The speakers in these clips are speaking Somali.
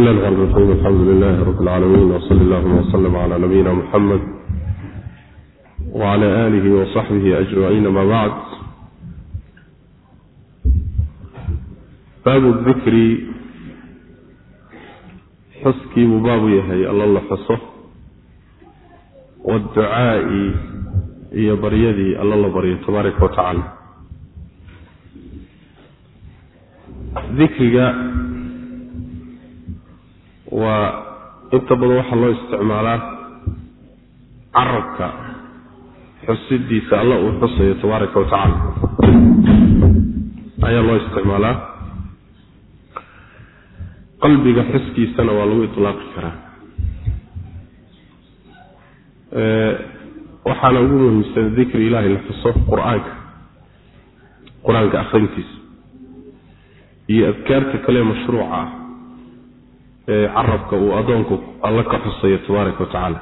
bismi illahi raxmaan raxiim alxamdu lilahi rabbi alcaalamiin wsali allahuma wslm cala nabiyina muxamed wcala aalihi wasaxbihi ajmaciin ama bacd baabu dikri xuskii buu baabu yahay alla la xuso waadducaa'i iyo baryadii alla la baryo tabaaraka wa tacaala dikriga waa inta badan waxaa loo isticmaalaa carabka xusidiisa alla uu xusayo tabaaraka wa tacaala. Ayaa loo isticmaalaa. Qalbiga xuskiisana waa lagu itlaaqi karaa. Waxaana ugu muhiimsan dikri ilaahay la xuso qur'aanka. Qur'aanka akhrintiisa. Iyo adkaarta kale mashruuca ah carabka uu adoonku alla ka xusayo tabaaraka wa tacaala.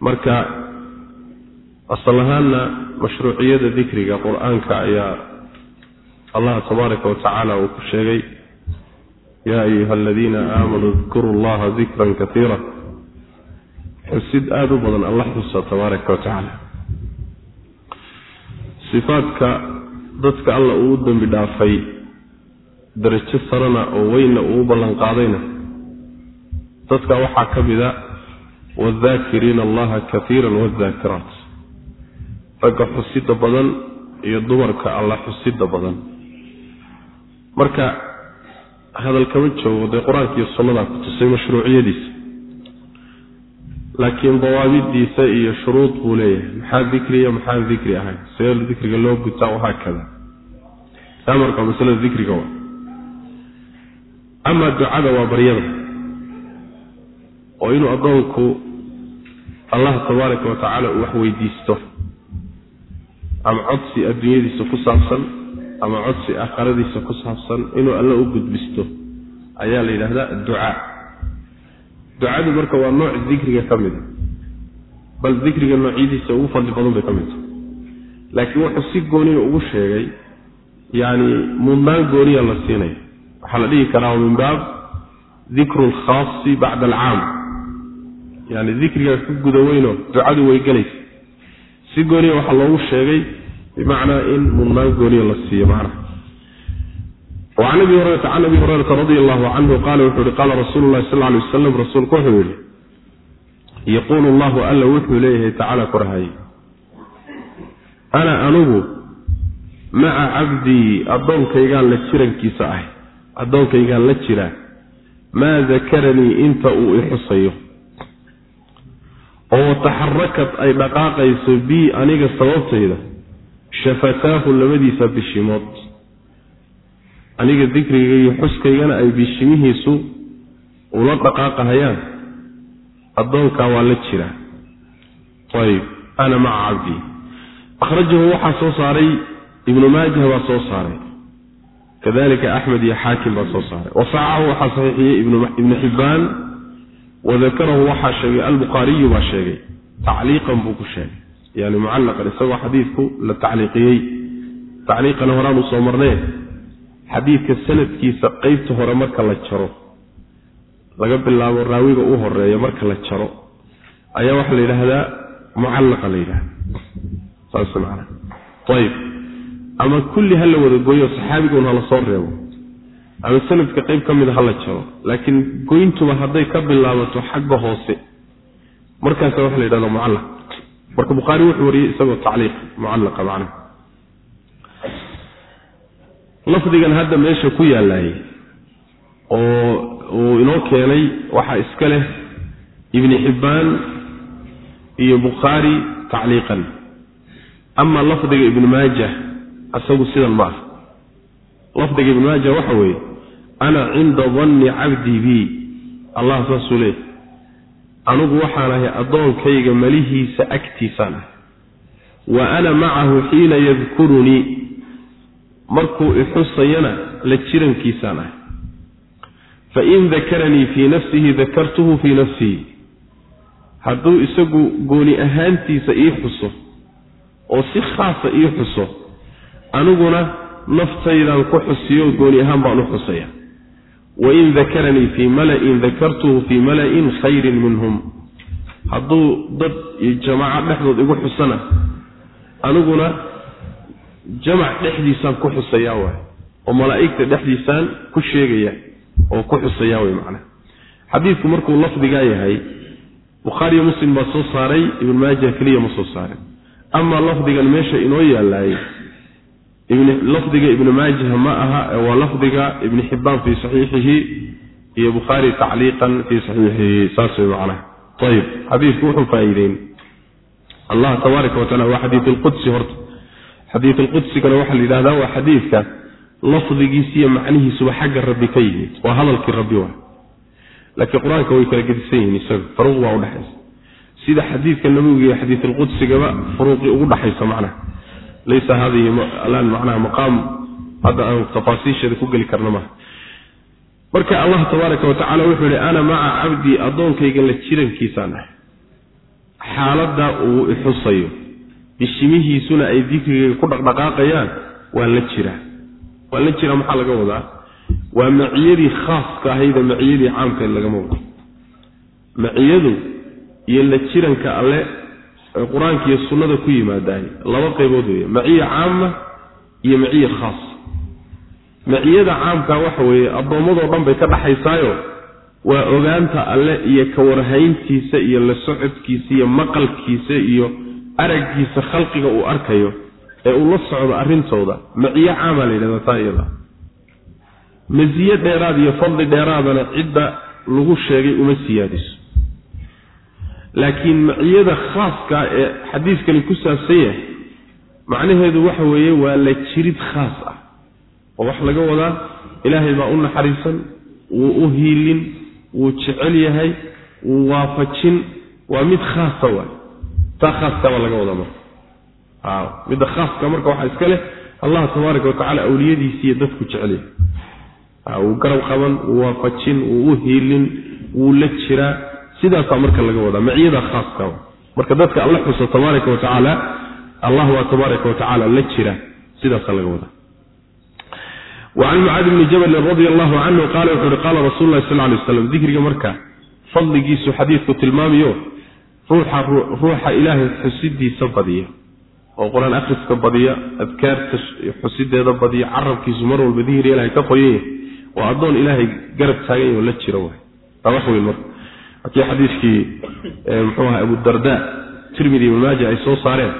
Marka asal ahaanna mashruuciyada dikriga qur'aanka ayaa allah tabaaraka wa tacaala uu ku sheegay yaa ayuha aladiina aamanuu dkuruu allaha dikran kaiira xusid aada u badan alla xusa tabaaraka wa tacaala. Sifaadka dadka alla uu u dembi dhaafay darajo sarana oo weynna uu u ballan qaadayna. Dadka waxaa ka mid a waadaakiriina allaha kaiira waadaakiraat ragga xusida badan iyo dumarka alla xusida badan. Marka hadal joogo dee qur'aanka iyo sunnadaa ku tusay mashruuciyadiisa. Laakiin dawaabidiisa iyo shuruud buu leeyahay. Maxaa dikriya maxaan dikri ahayn see dikriga loo gutaa wahaakada taa marka masalada dikriga amaa ducada waa baryada. Oo inuu addoonku allah tabaaraka wa tacaala uu wax weydiisto. Ama codsi adduunyadiisa ku saabsan ama codsi aakhiradiisa ku saabsan inuu alla u gudbisto. Ayaa la yidhaahdaa adducaa ducadu marka waa nooc dikriga ka mid a. Bal dikriga noocyadiisa ugu fadli badan bay ka mid tahay. Laakiin wuxuu si gooniya ugu sheegay yacni mudnaan gooniya la siinaya waxaa la dhihi karaa min baab dikru lkhaasi bacda alcaam. Yani dikrigaa ka guda weyno ducadu way gelaysa si gooniya waxaa loogu sheegay bimacnaa in mudnaan gooniya la siiyo macnaha. Wacan abi hurayrata can abi hurayrata radi allahu canhu qaala wuxuu yihi qaala rasuulu llahi sal alay wasalam rasuulku wuxuu yihi yaquulu allahu alla wuxuu leeyahay tacaala korhaye ana anugu maca cabdii addoonkaygaan la jirankiisa ahay addoonkaygaan la jiraa maa dakaranii inta uu i xusayo. Oo wataxarakad ay dhaqaaqayso bii aniga sababtayda shafataahu labadiisa bishimood. Aniga dikrigayga iyo xuskaygana ay bishimihiisu ula dhaqaaqahayaan. Addoonkaa waa la jiraa ayb ana maca cabdii akhrajahu waxaa soo saaray ibnu maajah baa soo saaray kadalika axmed iyo xaakim baa soo saaray. Wasacahu waxaa saxiixiyey ibnu xibbaan wadakarahu waxaa sheegay albukhaariyu baa sheegay tacliiqan buu ku sheegay. Yani mucallaqan isagoo xadiidku la tacliiqiyey. Tacliiqana horaanu soo marnee xadiidka sanadkiisa qeybta hore marka la jaro laga bilaabo raawiga u horreeya marka la jaro ayaa waxaa la yidhaahdaa mucallaqa la yidhahda saas macana ayib ama kulli ha la wada goyo saxaabigun ha la soo reebo. Ama sanadka qeyb ka mida ha la jaro. Laakiin goyntuba hadday ka bilaabato xagga hoose. Markaasa waxa la yidhahda mucallaq. Marka bukhaari wuxuu wariyey isagoo tacliiq mucallaqa macnaha. Lafdigan hadda meesha ku yaallaayey oo uu inoo keenay waxaa iska leh ibni xibbaan iyo bukhaari tacliiqan. Ama lafdiga ibni maajah isagu sidan ma ah lafdiga ibni maajah waxa weeye ana cinda danni cabdii bii allah saasuu leey anigu waxaan ahay addoonkayga malihiisa agtiisaan ah wa ana macahu xiina yadkurunii markuu ixusayana la jirankiisaan ah fain dakaranii fii nafsihi dakartuhu fii nafsihi. Hadduu isagu gooni ahaantiisa ii xuso oo si khaasa ii xuso aniguna naftaydan ku xusiyo gooni ahaan baan u xusaya. Wain dakaranii fii mala'in dakartuhu fii mala'in khayrin minhum. Hadduu dad iyo jamaaco dhexdood igu xusana aniguna jamac dhexdiisaan ku xusayaa waay oo malaa'igta dhexdiisaan ku sheegaya oo ku xusayaa way macnaha. Xadiidku markuu lafdigaa yahay bukhaariyo muslim baa soo saaray ibn maaja keliya ma soo saaray amaa lafdigan meesha inoo yaalaayey lafdiga ibnu maajah ma aha waa lafdiga ibni xibbaan fii saxiixihi iyo bukhaari tacliiqan fii saxiixihi saas way macnaha. Ayib xadiidku wuxuu faa-iideyn. Allah tabaaraka wa tacala waa xadiid alqudsi horta. Xadiid alqudsigana waxaa la yidhahdaa waa xadiidka lafdigiisa iyo macnihiisuba xagga rabbi ka yimid waa hadalkii rabbi waa. Laakiin qur'aanka way kala gedisan yihiin isaga faruuq baa udhexaysa sida xadiidka nabiga iyo xadiid alqudsigaba furuuqii ugu dhaxaysa macnaha laysa hadihi alaan macnaha maqaam hadda aan tafaasiisheeda ku geli karna maaha marka allah tabaaraka wa wuxuu yihi ana maca cabdii addoonkayga la jirankiisaan ah xaaladda uu ixusayo bishimihiisuna ay dikrigayga ku dhaqdhaqaaqayaan waan la jiraa waan la jiraa maxaa laga wadaa waa maciyadii khaaska ahayda maciyadii caamkaed lagama wado maciyadu iyo la jiranka alle qur'aanka iyo sunnada ku yimaadaay laba qaybood weeye maciya caama iyo maciya khaas. Maciyada caamka waxa weeye addoommadoo dhan bay ka dhaxaysaayo waa ogaanta alle iyo ka warhayntiisa iyo la socodkiisa iyo maqalkiisa iyo araggiisa khalqiga uu arkayo ee uu la socdo arrintooda. Maciyo caamaa la yidhahdaa taa iyada. Masiye dheeraad iyo fadli dheeraadana cidda lagu sheegay uma siyaadiso laakiin maciyada khaaska ee xadiiskani ku saabsan yahay macnaheedu waxa weeye waa la jirid khaas ah oo wax laga wadaa ilaahay baa u naxariisan wuu u hiilin wuu jecel yahay wuu waafajin waa mid khaasa waay taa khaaskabaa laga wadaa marka. Midda khaaska marka waxaa iska leh allah tabaaraka watacala awliyadiisiiyo dadku jecel yahay. Wuu garab qaban wuu waafajin wuu u hiilin wuu la jiraa sidaasaa marka laga wadaa maciyada khaaska marka dadka alla xuso tabaaraka wa tacaala allah waa tabaaraka wa tacaala la jira sidaasaa laga wadaa. Wacan mucaadi bni jabalin radi allahu canhu qaala wuxu uhi qaala rasulu lahi sal lay slam dikriga marka fadligiisu xadiidku tilmaamayo ruuxa ruuxa ilaahay xusidiisa badiya oo qur'aan akhriska badiya adkaarta xusideeda badiya carabkiisu mar walba dikri ilahay ka qoyan yahay waa addoon ilaahay garab taagan akii xadiiskii muxuu aha abudarda tirmidi ibn maaja ay soo saareen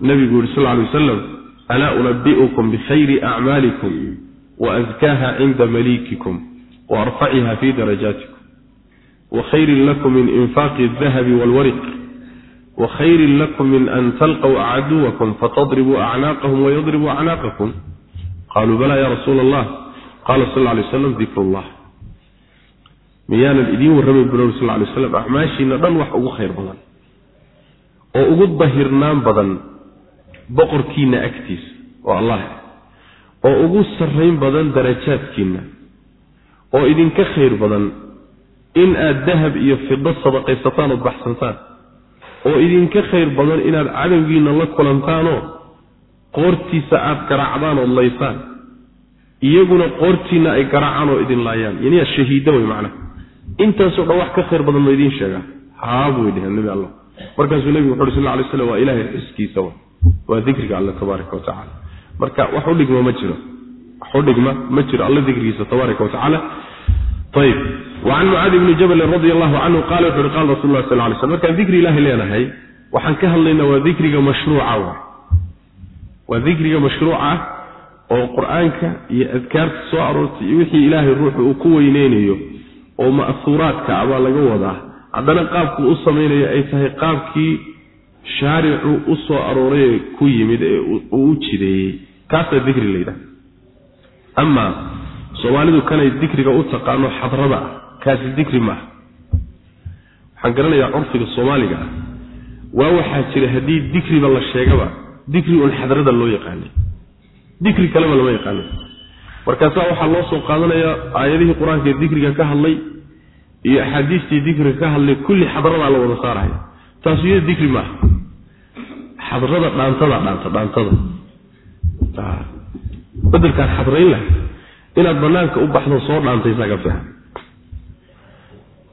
nabigu yuri sal lay wasalam alaa unabi'ukum bikhayri acmaalikum waazkaaha cinda maliikikum waarfaciha fi darajaatikum wakhayrin lakum min infaaqi aldahabi walwariq wakhayrin lakum min an talqw caduwakum fatadribuu acnaaqahum wayadribuu acnaaqakum qaluu bala ya rasuula allah qala sal lay waslam dikr llah miyaanan idiin warramay bunabi sal lay slam acmaashiina dhan wax ugu khayr badan. Oo ugu dahirnaan badan boqorkiina agtiisa oo allah oo ugu sarrayn badan darajaadkiinna oo idinka khayr badan in aad dahab iyo fido sadaqaysataan ood baxsantaan. Oo idinka khayr badan inaad cadowgiinna la kulantaanoo qoortiisa aad garaacdaan ood laysaan. Iyaguna qoortiinna ay garaacaan oo idin laayaan. Yaniyaa shahiida wey macnaha intaasoo dhan wax ka khayr badan ma idiin sheegaa haa buu dheheen nabi allah markaasuu nebigu wuxu uhi sal lay slam waa ilaahay xuskiisa wa. Waa dikriga alle tabaaraka wa marka wax u dhigma ma jiro. Wax u dhigma ma jiro. Alle dikrigiisa tabaaraka wa tacaala. Ayib wacan mucaadi bni jabalin radi allahu canhu qala wuxu uhi qala rasul sal lay slm markaan dikri ilaahay leenahay waxaan ka hadlaynaa waa dikriga mashruuca wa. Waa dikriga mashruuca oo qur'aanka iyo adkaarta soo aroortay iyo wixii ilaahay ruuxu uu ku weyneynayo oo ma'huuraadka ah baa laga wadaa. Haddana qaabku u samaynayo ay tahay qaabkii shaaricu u soo arooray ku yimid ee uu u jideeyey. Kaasaa dikri la yidhaha amaa soomaalidu kanay dikriga u taqaano xadrada ah kaasi dikri maaha. Waxaan garanayaa curfiga soomaaliga ah. Waa waxaa jira haddii dikriba la sheegaba dikri un xadrada loo yaqaanay. Dikri kaleba lama yaqaano markaasaa waxaa loo soo qaadanayaa aayadihii qur'aanka ee dikriga ka hadlay iyo axaadiistii dikriga ka hadlay kulli xadradaa la wada saaraya taasu iyada dikri maaha. Xadrada dhaantada dhaanta dhaantada. Bedelkaan xadrayn laha inaad bannaanka u baxdo soo dhaantaysaa ka fiican.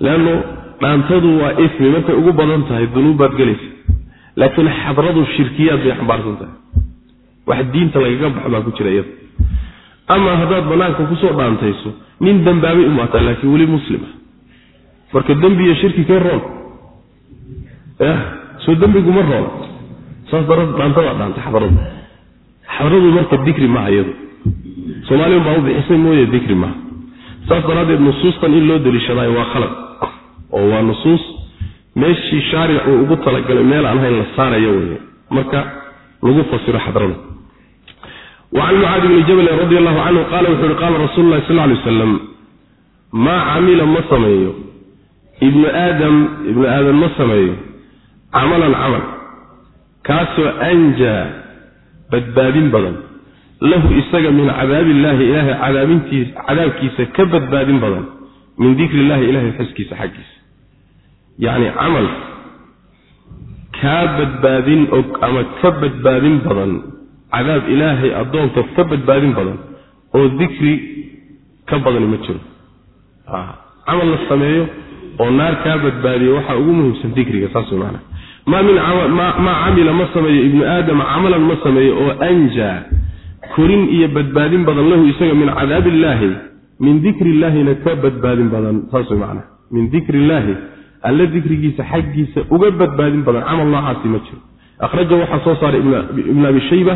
Leanno dhaantadu waa ismi markay ugu badan tahay dunuub baad gelaysa. Laakiin xadradu shirkiyaad bay xambaarsan tahay. Wax diinta lagaga baxo baa ku jira iyada ama haddaad bannaanka ku soo dhaantayso nin dembaabay umaataa laakiin weli muslima marka dembi iyo shirki kee roon? Ya soo dembiguma roon. Saas darad dhaantadaa dhaantay xadradu xadradu marka dikri maha iyadu. Soomaaliya baa u bixisay mooye dikri maha saas daraaddeed nusuustan in loo deliishadayo waa khalad. Oo waa nusuus. Meeshii shaaric uu ugu talagalay meel aan hayn la saarayo weye marka lagu fasiro xadrada wacan mucaadi bni jabalin radi allahu canhu qaala wuxuu yihi qaala rasuulu lahi sal lay waslam maa camila ma sameeyo. Ibnu aadam ibnu aadam ma sameeyo. Camalan camal kaasoo anjaa badbaadin badan. Lahu isaga min cadaabi illaahi ilaahay cadaabintiis cadaabkiisa ka badbaadin badan. Min dikri illahi ilahay xuskiisa xaggiisa. Yacni camal kaa badbaadin og ama ka badbaadin badan cadaab ilaahay addoonka ka badbaadin badan oo dikri ka badani ma jiro. Camal la sameeyo oo naar kaa badbaadiyo waxaa ugu muhiimsan dikriga saas maanaa maa min maa camila ma sameeyo ibnu aadama camalan ma sameeyo oo anjaa korin iyo badbaadin badan lahu isaga min cadaabi illaahi min dikri illaahina ka badbaadin badan saas maanaa min dikri illaahi alle dikrigiisa xaggiisa uga badbaadin badan camal noocaasi ma jiro. Akhraja waxaa soo saaray ibn abi shayba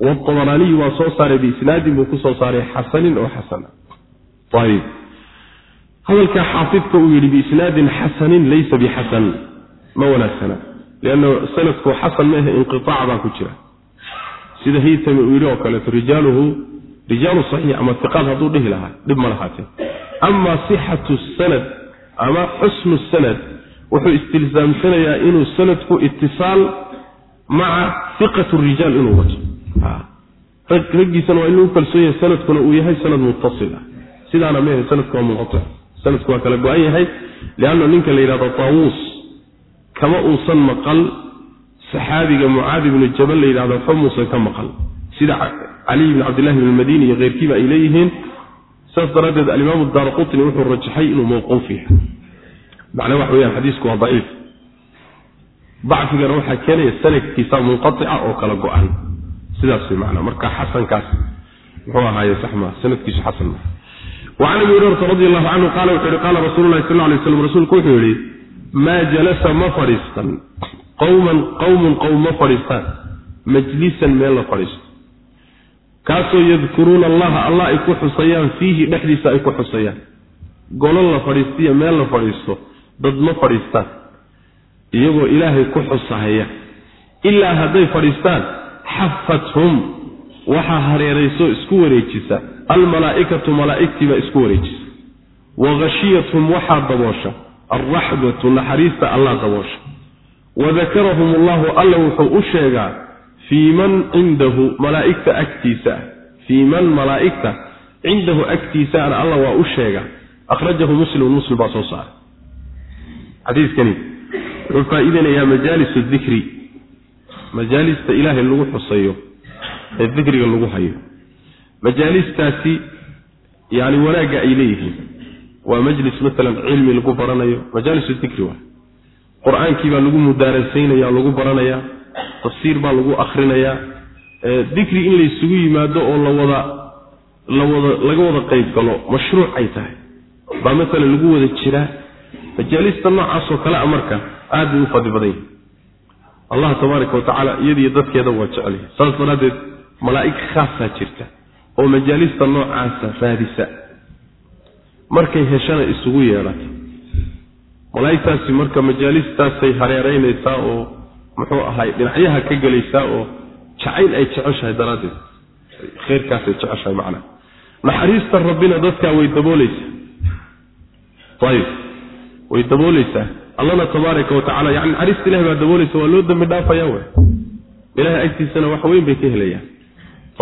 wabaraaniyu waa soo saaray biisnaadin buu ku soo saaray xasanin oo xasana ayb hadalkaa xaafidka uu yidhi biisnaadin xasanin laysa bixasan ma wanaagsana lianna sanadku xasan ma ahe inqiaac baa ku jira. Sida haytami uu yidhi oo kaleeto rijaaluhu rijaalu saxiix ama iqaad hadduu dhihi lahaa dhib ma lahaatee ama sixatu sanad ama xusnu sanad wuxuu istilsaamsanayaa inuu sanadku itisaal maca iqatu rijaal inuu wato raggiisana waa inuu kalsoon yahay sanadkuna uu yahay sanad muttasil ah. Sidaana mehe sanadku waa munqatic sanadku waa kala go-an yahay lianna ninka la yidhahdo taawuus kama uusan maqal. Saxaabiga mucaadi ibnu jabal la yidhahdo waxba muusan ka maqal. Sida caliy bn cabdillahi bn madini iyo keyrkiiba ay leeyihiin saas daraaddeed alimaamu daara qutni wuxuu rajaxay inuu mawquuf yahay. Macnaa waxa weyaan xadiisku waa daciif. Dacfigana waxaa keenaya sanadkiisa munqaica oo kala go-an sidaas way macnaa. Marka xasankaas muxuu ahaaye sax maa sanadkiisu xasan maa wacan abi hurayrata radi allahu canhu qaala wuxuu yihi qaala rasuulu lahi sal lay slam rasuulku wuxuu yihi maa jalasa ma fadhiistan? Qowman qowmun qowm ma fadhiistaan? Majlisan meel la fadhiisto kaasoo yadkuruuna allaha allah ay ku xusayaan fiihi dhexdiisa ay ku xusayaan. Golo la fadhiistiyo meel la fadhiisto dad ma fadhiistaan. Iyagoo ilaahay ku xusahaya. Ilaa hadday fadhiistaan xafathum. Waxaa hareerayso isku wareejisa. Almalaa'ikatu malaa'igtiibaa isku wareejisa. Wa khashiyathum waxaa daboosha. Alraxmatu naxariista allah daboosha. Wa dakarahum allahu alla wuxuu u sheegaa fii man cindahu malaa'igta agtiisa. Ah fii man malaa'igta cindahu agtiisaana alla waa u sheegaa. Akhrajahu muslimun muslim baa soo saaray. Xadiiskani wuxuu faa-iidanayaa dikri majaalista ilaahay lagu xusayo ee dikriga lagu hayo. Majaalistaasi yani wanaagga ay leeyihiin waa majlis maalan cilmi lagu baranayo. Majaalis dikri waa qur'aankii baa lagu mudaarasaynaya lagu baranayaa tafsiir baa lagu akrinayaa dikri in laysugu yimaado oo lawada lawada laga wada qayb galo mashruuc ay tahay. Baa maalan lagu wada jiraa. Majaalista noocaasoo kale a marka aad bay u fadli badan yihiin allah tabaaraka watacaala iyadiyo dadkeeda waa jecelyahay saas daraaddeed malaa'ig khaasaa jirta oo majaalista noocaasa raadisa. Markay heshana isugu yeedhata malaa'igtaasi marka majaalistaasay hareeraynaysaa oo muxuu ahay dhinacyaha ka gelaysaa oo jacayl ay jeceshahay daraaddeed. Kheyrkaasay jeceshahay macnaha naxariista rabbina dadkaa way daboolaysaa. Ayib way daboolaysaa allana tabaaraka watacala yani naxariista ilahi baa daboolaysa waa loo dambi dhaafaya we. Ilahay agtiisana wax weyn bay ka helayaan.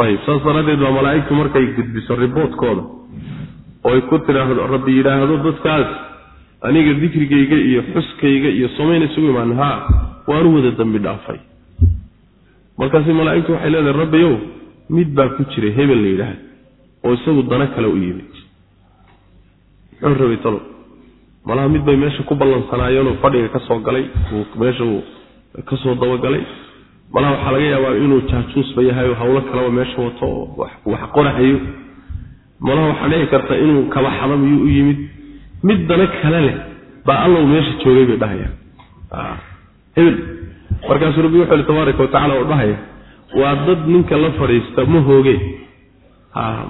Ayib saas daraaddeed baa malaa'igtu markay gudbiso riboodkooda oo ay ku tidhaahdo rabbi yidhaahdo dadkaas aniga dikrigayga iyo xuskayga iyo somayna isugu imaan haa waanu wada dambi dhaafay. Markaasi malaa'igtu waxay leedahay rabbiyow mid baa ku jiray hebel la yidhaahdo oo isagu dana kale u yimid malaha mid bay meesha ku ballansanaayeenoo fadhiga ka soo galay meesha uu ka soo dabagalay malaha waxaa laga yaabaa inuu jaajuusba yahay oo hawlo kaleba meesha wato oo wax qorahayo malaha waxaa dhici karta inuu kaba xada miyuu u yimid. Mid dana kale leh baa allow meesha joogay bay dhahayaan. Hebel. Markaasuu rabbi wuxuu ihi tabaaraka watacala oo dhahaya waa dad ninka la fadhiista ma hooge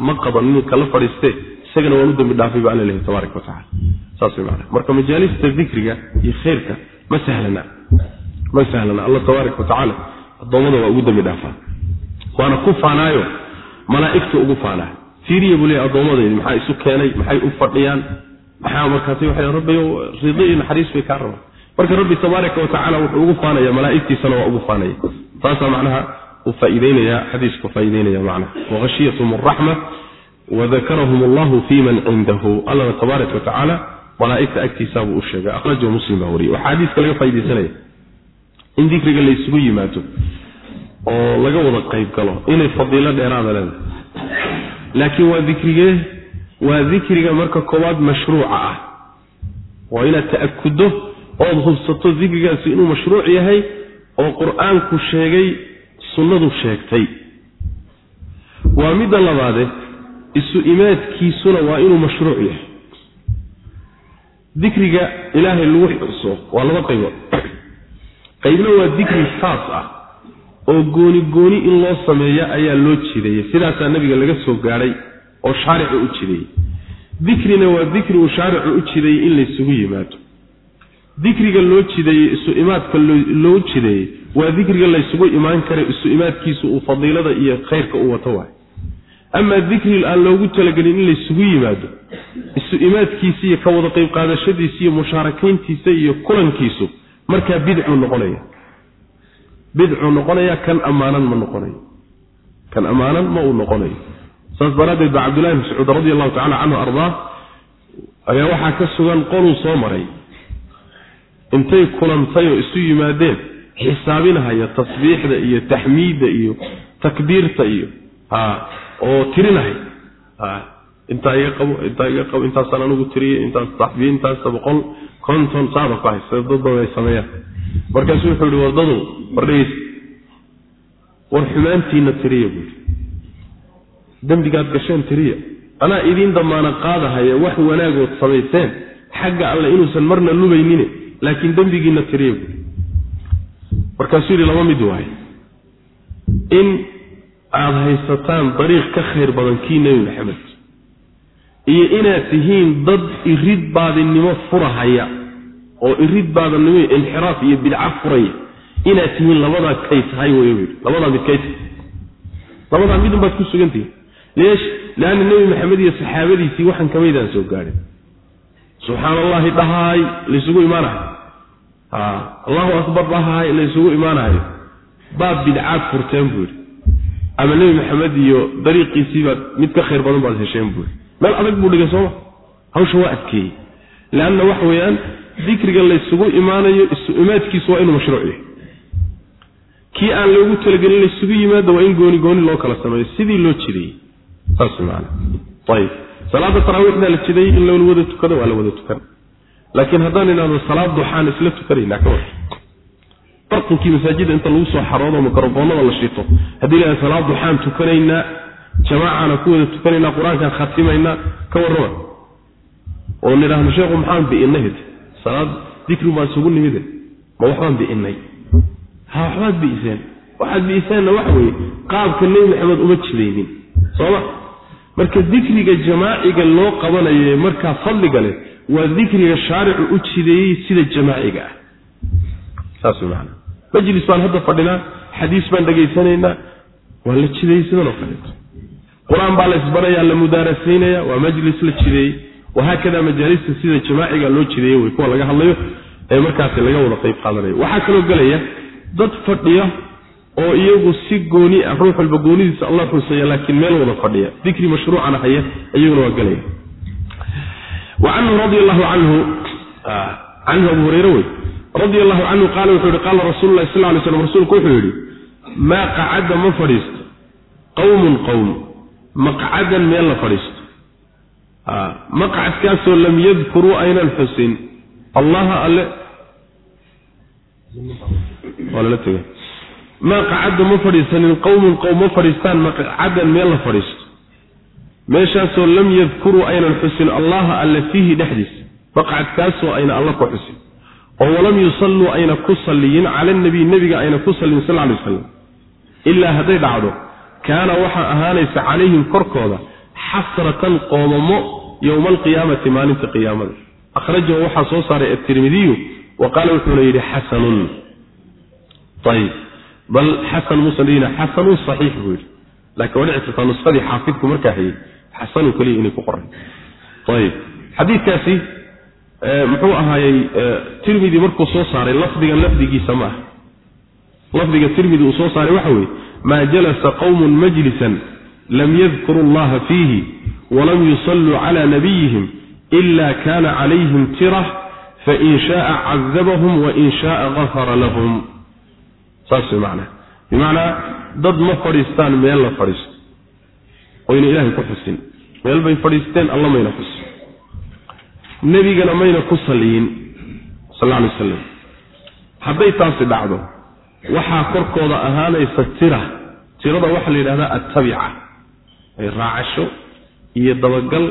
ma qaban ninka la fadhiiste isagana waan u dambi dhaafay ba alla lehay tabaaraka watacala saas way macana marka majaalista dikriga iyo khayrka ma sahlana. Ma sahlana. Allah tabaaraka watacaala addoommada waa ugu dambi dhaafaa. Waana ku faanaayo malaa'igta ugu faanaa. Fiiriya buu leeyahy addoommadaydi maxaa isu keenay? Maxay u fadhiyaan? Maxaa markaasi waxay rabbiyo rido iyo naxariis bay kaa rabaan. Marka rabbi tabaaraka watacaala wuxuu ugu faanaya malaa'igtiisana waa ugu faanaya. Taasaa macnaha uu faa'iideynaya xadiisku faa'iideynaya macnaha. Wahashiyatuhum alraxma wadakarahum allahu fi man cindahu allana tabaaraka watacaala malaa'igta agtiisaa buu u sheegay akhrajahu muslim baa wariyay waxaa xadiiska laga faa'iidaysanaya in dikriga laysugu yimaado oo laga wada qayb galo inay fadiilo dheeraada leedahay laakiin waa dikrigee waa dikriga marka koowaad mashruuca ah waa inaad ta'akuddo ood hubsato dikrigaasi inuu mashruuc yahay oo qur'aanku sheegay sunnadu sheegtay waa midda labaade isu imaadkiisuna waa inuu mashruuc yahay. Dikriga ilaahay lagu xuso waa laba qaybood. Qaybna waa dikri khaas ah oo gooni gooni in loo sameeyo ayaa loo jideeyey sidaasaa nabiga laga soo gaadhay oo shaaricu u jideeyey dikrina waa dikri uu shaaricu u jideeyey in laysugu yimaado. Dikriga loo jideeyey isu imaadka loo jideeyey waa dikriga laysugu imaan kara isu imaadkiisu uu fadiilada iyo khayrka u wato waay amaa dikri aan loogu talagelin in laysugu yimaado isu imaadkiisa iyo ka wada qayb qaadashadiisa iyo mushaarakayntiisa iyo kulankiisu markaa bidcuu noqonaya. Bidcuu noqonaya kan ammaanan ma noqonayo. Kan ammaanan ma uu noqonayo. Saas daraaddeed baa cabdullahi mascuud radi allahu tacala canhu ardaa ayaa waxaa ka sugan qoluu soo maray. Intay kulantay oo isu yimaadeen xisaabinahaya tasbiixda iyo taxmiidda iyo takbiirta iyo oo tirinahay. Ha intaa iga qabo intaa iga qabo intaasaan anugu tiriyey intaas taxbiye intaasa boqol konton saada ku haysta dad badan ay sameeyaan. Markaasu wuxuu yihi wardadu war dhegeysa war xumaantiina tiriya buuri dembigaad gasheen tiriya. Anaa idiin damaana qaadahaya wax wanaagood samayseen xagga alle inuusan marna lubaynine laakiin dembigiina tiriya buuri markaasuu yidhi laba mid waaye in aada haysataan dariiq ka khayr badan kii nebi maxamed. Iyo inaad tihiin dad irid baadinimo furahaya oo irid baadinimo inxiraaf iyo bidca furaya inaad tihiin labadaa kay tahay wey labadaa mid kay tahay. Labadaa midun baad ku sugantihiin leesh leanna nebi maxamed iyo saxaabadiisii waxaan kamaydaan soo gaadhin. Subxaan allahi dhahaay laysugu imaanahayo a allahu akbar dhahaay laysugu imaanahayo baad bidcaad furteen buu yidhi ama nebi maxamed iyo dariiqiisiibaad mid ka khayr badan baad hesheen buu yidhi. Meel adag buu dhigay sooma hawsha waa adkeeyey. Leanna waxa weeyaan dikriga laysugu imaanayo isu imaadkiisu waa inuu mashruuc yahay. Kii aan loogu talagelin laysugu yimaado waa in gooni gooni loo kala sameeyo. Sidii loo jideeyey saas maana. Ayib salaada taraawiixda la jiday in la wada tukado waa la wada tukan. Laakiin haddaan idhahdo salaad duxaan isla tukanaynaa ka war bartankii masaajidda inta lagu soo xaroodo mikrofoonada la shito. Haddii la salaad duxaan tukanaynaa jamaacana ku wada tukanaynaa qur'aankaan khatimaynaa ka warrama. Oo nidhaahno sheekhu maxaan bi'inay hid salaad dikri baan isugu nimide. Ma waxbaan bi'inay ha waxbaad bi'iseen? Waxaad bi'iseenna waxa weeye. Qaabka nebi maxamed uma jidaynin sooma? Marka dikriga jamaaciga loo qabanayo markaa fadliga leh waa dikriga shaaricu u jideeyey sida jamaaciga ah. Saas way macana majlis baan hadda fadhinaa xadiis baan dhegaysanaynaa waa la jideeyey sidan oo kaleeto qur'aan baa la isbarayaa la mudaarasaynaya waa majlis la jideeyey. Wahaakada majaalista sida jamaaciga loo jideeye wey kuwa laga hadlayo ee markaasi laga wada qayb qaadanayo waxaa kaloo gelaya dad fadhiya oo iyagu si gooni ah ruux walba goonidiisa alla xuseeya laakiin meel wada fadhiya. Dikri mashruucana haya iyaguna waa gelaya wa canhu radi allahu canhu canhu abu hureyre wey radi allahu canhu qaala wuxuu yihi qaala rasuulu lahi sal lay slam rasuulku wuxuu yidhi maa qacadda ma fadhiisto qowmun qowm maqcadan meel la fadhiisto. Maqcadkaasoo lam yadkuruu aynan xusin allaha alle maa qacadda ma fadhiisanin qowmun qowm ma fadhiistaan maqcadan meel la fadhiisto. Meeshaasoo lam yadkuruu aynan xusin allaha alle fiihi dhexdiisa maqcadkaasoo ayna alla ku xusin oo walam yusalluu ayna ku salliyin cala nabiy nebiga ayna ku salliyin sal lay waslam ilaa hadday dhacdo kaana waxaa ahaanaysa calayhim korkooda xasratan qoomamo yowma alqiyaamati maalinta qiyaamada. Akhrajahu waxaa soo saaray atirmidiyu wa qaala wuxuuna yidhi xasanun. Ayb bal xasan muusan xasanun saxiix buu yidhi. Laakiin waa dhici kartaa nuskhadii xaafidku markaa hayey xasanun keliya inay ku qoran ayb xadiidkaasi muxuu ahaayey tirmidi markuu soo saaray lafdigan lafdigiisa ma ah lafdiga tirmidi uu soo saaray waxa weeye maa jalasa qowmun majlisan lam yadkuru allaha fiihi walam yusalluu cala nabiyihim ila kana calayhim tirah fain shaaa cadabahum wain shaaa gafara lahum. Saas way macnaa. Bimacnaa dad ma fadhiistaan meel la fadhiisto. Oyna ilaahay ku xusin. Meel bay fadhiisteen alla mayna xusin nebigana mayna ku salliyin sal alay wasalam hadday taasi dhacdo waxaa korkooda ahaanaysa tira. Tirada waxaa la yidhahdaa attabica. Ay raacasho iyo dabagal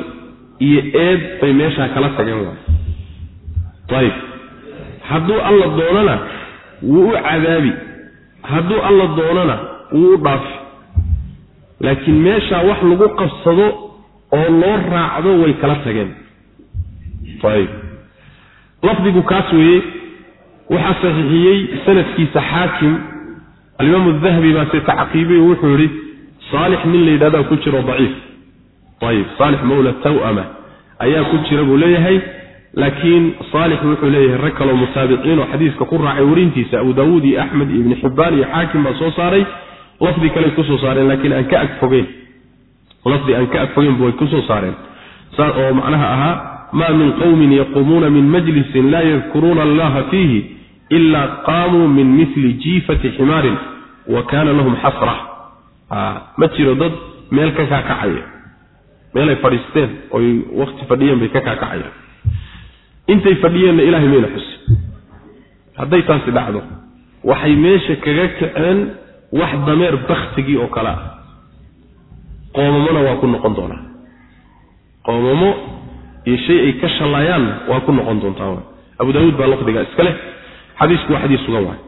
iyo eed bay meeshaa kala tageen ayib hadduu alla doonana wuu u cadaabi. Hadduu alla doonana wuu u dhaafi. Laakiin meeshaa wax lagu qabsado oo loo raacdo way kala tageen lafdigu kaas weeye waxaa saxiixiyey sanadkiisa xaakim alimaamu dahabi baase tacqiibay oo wuxuu yihi saalix nin la yidhahdaa ku jiro daciif. Ayib saalix mawla taw'ama ayaa ku jira buu leeyahay laakiin saalix wuxuu leeyahay rag kaloo mutaabiqiin oo xadiiska ku raacay warintiisa abu daawuud iyo axmed iyo ibni xibbaan iyo xaakim baa soo saaray. Lafdi kale ku soo saareen laakiin aan ka agfogeen lafdi aan ka agfogeenbu way ku soo saareen. Oo macnaha ahaa ma min qowmin yaquumuuna min majlisin laa yadkuruuna allaha fiihi ila qaamuu min mili jiifati ximaarin wa kaana lahum xasra ma jiro dad meel ka kaakacaya meelay fadhiisteen oy wakti fadhiyeen bay ka kaakacayaan intay fadhiyeenna ilahay mayna xusin hadday taasi dhacdo waxay meesha kaga kaceen wax dameer baktigii oo kale ah qoomamona waa ku noqon doonaa qoomamo iyo shay ay ka shallayaanna waa ku noqon doontaa abu daawuud baa lafdiga iska leh. Xadiisku waa xadiis sugan waay.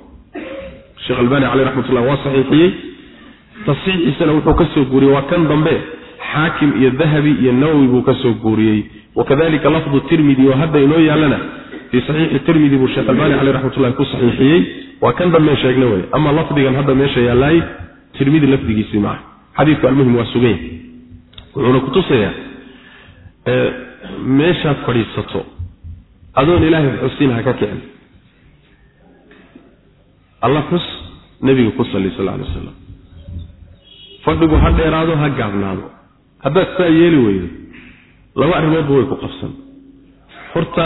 Sheekh albani caleyh raxmatullah waa saxiixiyey. Tasxiixiisana wuxuu ka soo guuriyey waa kan dambe xaakim iyo dahabi iyo nawowi buu ka soo guuriyey. Wakadalika lafdu tirmidi oo hadda inoo yaallana fii saxiixi tirmidi buu sheekh albani caleyh raxmatullahi ku saxiixiyey. Waa kan dambe sheegna wey ama lafdigan hadda meesha yaalaay tirmidi lafdigiisii maaha. Xadiidku almuhim waa suganya wuxuuna kutusayaa meeshaad fadhiisato. Adoon ilaahay xusin ha ka kicin. Alla xus nebiga ku salli sal alay wasalam fadhigu ha dheeraado ha gaabnaado. Haddaad saa yeeli weydo laba arrimoodba way ku qabsan. Horta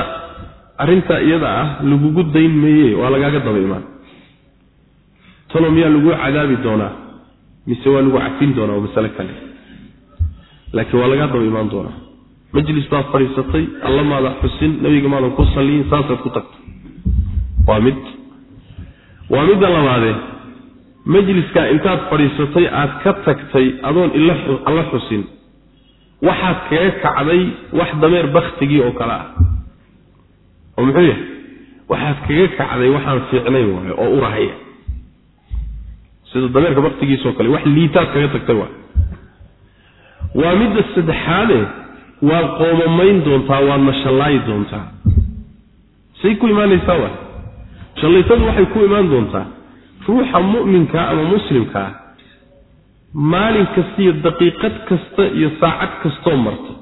arrintaa iyada ah lagugu dayn meeye waa lagaaga daba imaan. Talo miyaa laguu cadaabi doonaa mise waa lagu cafin doonaa waa masale kale laakiin waa lagaa daba imaan doonaa majlis baad fadhiisatay alla maada xusin nebiga maadan ku salliyin saasaad ku tagtay. Waa mid. Waa midda labaadee majliskaa intaad fadhiisatay aad ka tagtay adoon alla xusin. Waxaad kaga kacday wax dameer baktigii oo kale ah. Oo muxuu yahay? Waxaad kaga kacday waxaan fiicnayn waayo oo urahaya sida dameerka baktigiisoo kale wax liitaad kaga tagtay waay waa midda saddexaade waad qoomamayn doontaa waadna shallaayi doontaa. Say ku imaanaysaa wa shallaytadu waxay ku imaan doontaa ruuxa mu'minkaa ama muslimkaa maalin kasta iyo daqiiqad kasta iyo saacad kastoo marta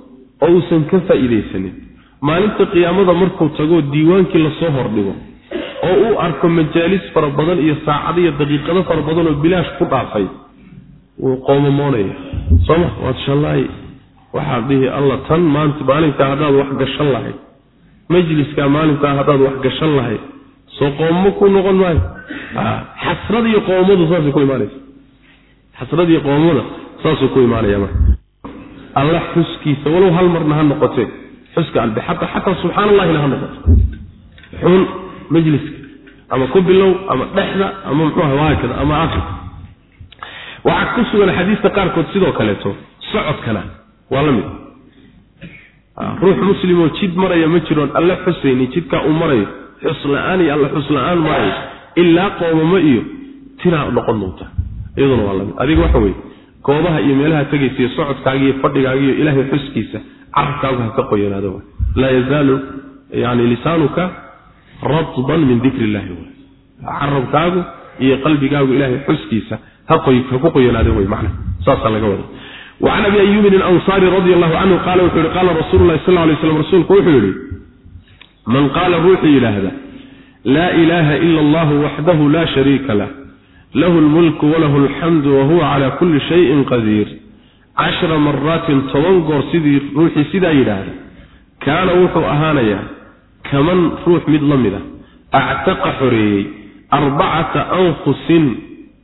oo uusan ka faa'iidaysanin. Maalinta qiyaamada markuu tagoo diiwaankii la soo hordhigo oo uu arko majaalis fara badan iyo saacado iyo daqiiqado fara badan oo bilaash ku dhaafay wuu qoomamoonaya sooma waad shallaayi waxaad dhihi alla tan maanta maalinkaa haddaad wax gashan lahayd. Majliskaa maalinkaa haddaad wax gashan lahayd. Soo qoomamo ku noqon maayo. Xasrad iyo qoomadu saasay ku imaanaysa. Xasrad qoomada saasuu ku imaanaya marka. Alla xuskiisa walow hal marna ha noqotee xuska albe xataa xataa subxaan allahina ha noqoto xun majliska. Ama ku bilow ama dhexda ama muxuuha waakada ama akhirka waxaa ku sugan xadiista qaarkood sidoo kaleeto socodkana waa la mid. Ruux muslimoo jid maraya ma jiroon alle xusayni jidkaa uu marayo xus la'aan iyo alle xus la'aan marayo ilaa qoomamo iyo tiraa noqon doonta. Iyaduna waa la mid adiga waxa weye goobaha iyo meelaha tegaysiiyo socodkaagiiyo fadhigaagiiyo ilaahay xuskiisa carabkaagu ha ka qoyanaado. Laa yazaalu yani lisaanuka radban min dikri illahi w carabkaagu iyo qalbigaagu ilaahay xuskiisa ha ku qoyanaade wey mana saasaa laga wada wacan abi ayuubin alansaari radi allahu canhu qaala wuxuu yihi qaala rasuulu lahi sal lay slam rasuulku wuxuu yidhi man qaala ruuxuu yidhaahda laa ilaaha ila allahu waxdahu laa shariika lah lahu lmulku walahu alxamdu wahuwa cala kulli shayin qadiir cashra maraatin toban goor sidii ruuxii sidaa yidhaahda kaana wuxuu ahaanayaa kaman ruux mid la mid a actaqa xoreeyey arbacata anfusin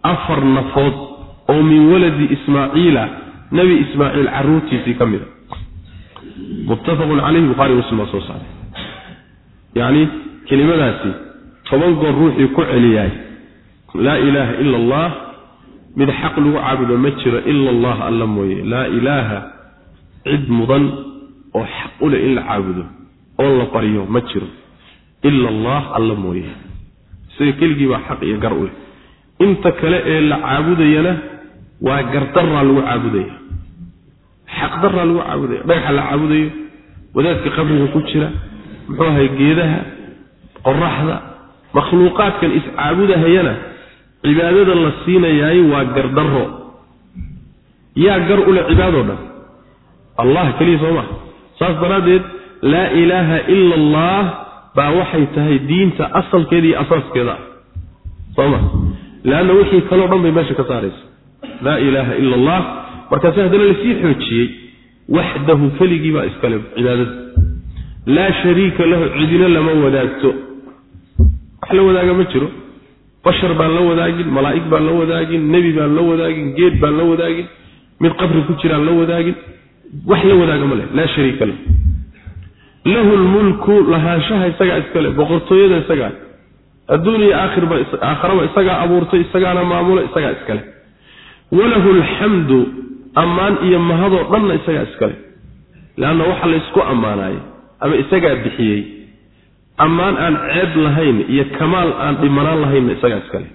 afar nafood nebi ismaaciil caruurtiisii ka mid a. Muttafaqun caleyhi buhaari muslim baa soo saaray. Yacni kelimadaasi toban goor ruuxii ku celiyaay laa ilaaha ila allah mid xaq lagu caabudo ma jiro ila allah alla mooye. Laa ilaaha cid mudan oo xaq u leh in la caabudo oo la baryo ma jiro ila allah alla mooye. Isaga keligii baa xaq iyo gar u leh. Inta kale ee la caabudayana waa gardaraa lagu caabudaya xaqdaraa lagu caabudaya dhagaxa la caabudayo wadaadka qabriga ku jira muxuu ahay geedaha qoraxda makhluuqaadkan iscaabudahayana cibaadada la siinayaay waa gardaro yaa gar u leh cibaadoo dhan? Allah keliya soo maa saas daraaddeed laa ilaaha ila allah baa waxay tahay diinta asalkeeda iyo asaaskeeda. Ah soo ma leanna wixii kaleo dhan bay meesha ka saaraysa. Laa ilaaha ila allah markaase haddana la sii xoojiyey waxdahu keligii baa iskale cibaadada laa shariika lahu cidina lama wadaagto. Wax la wadaaga ma jiro. Bashar baan la wadaagin malaa'ig baan la wadaagin nebi baan la wadaagin geed baan la wadaagin mid qabri ku jiraan la wadaagin. Wax la wadaaga ma leh laa shariika lahu. Lahu lmulku lahaanshaha isagaa iskale boqortooyada isagaa. Adduun iyo aakhirba aakharaba isagaa abuurtay isagaana maamula isagaa iskale. Walahu alxamdu ammaan iyo mahadoo dhanna isagaa iskale leanna waxa laysku ammaanaayey ama isagaa bixiyey. Ammaan aan ceeb lahayn iyo kamaal aan dhimanaan lahaynna isagaa iskale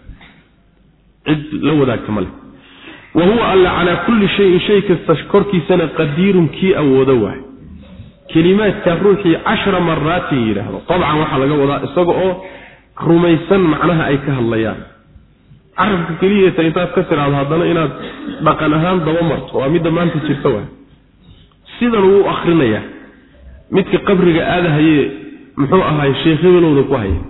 cid la wadaagta ma leh. Wa huwa alla calaa kulli shayin shay kasta korkiisana qadiirun kii awoodo waay kelimaadkaa ruuxii cashra maraatin yidhaahdo. Dabcan waxaa laga wadaa isaga oo rumaysan macnaha ay ka hadlayaan carabka keliyata intaad ka tiraado haddana inaad dhaqan ahaan daba marto. Waa midda maanta jirta waay. Sidan wuu akrinayaa midka qabriga aadahaye muxuu ahaay sheekh hebelowda ku haya.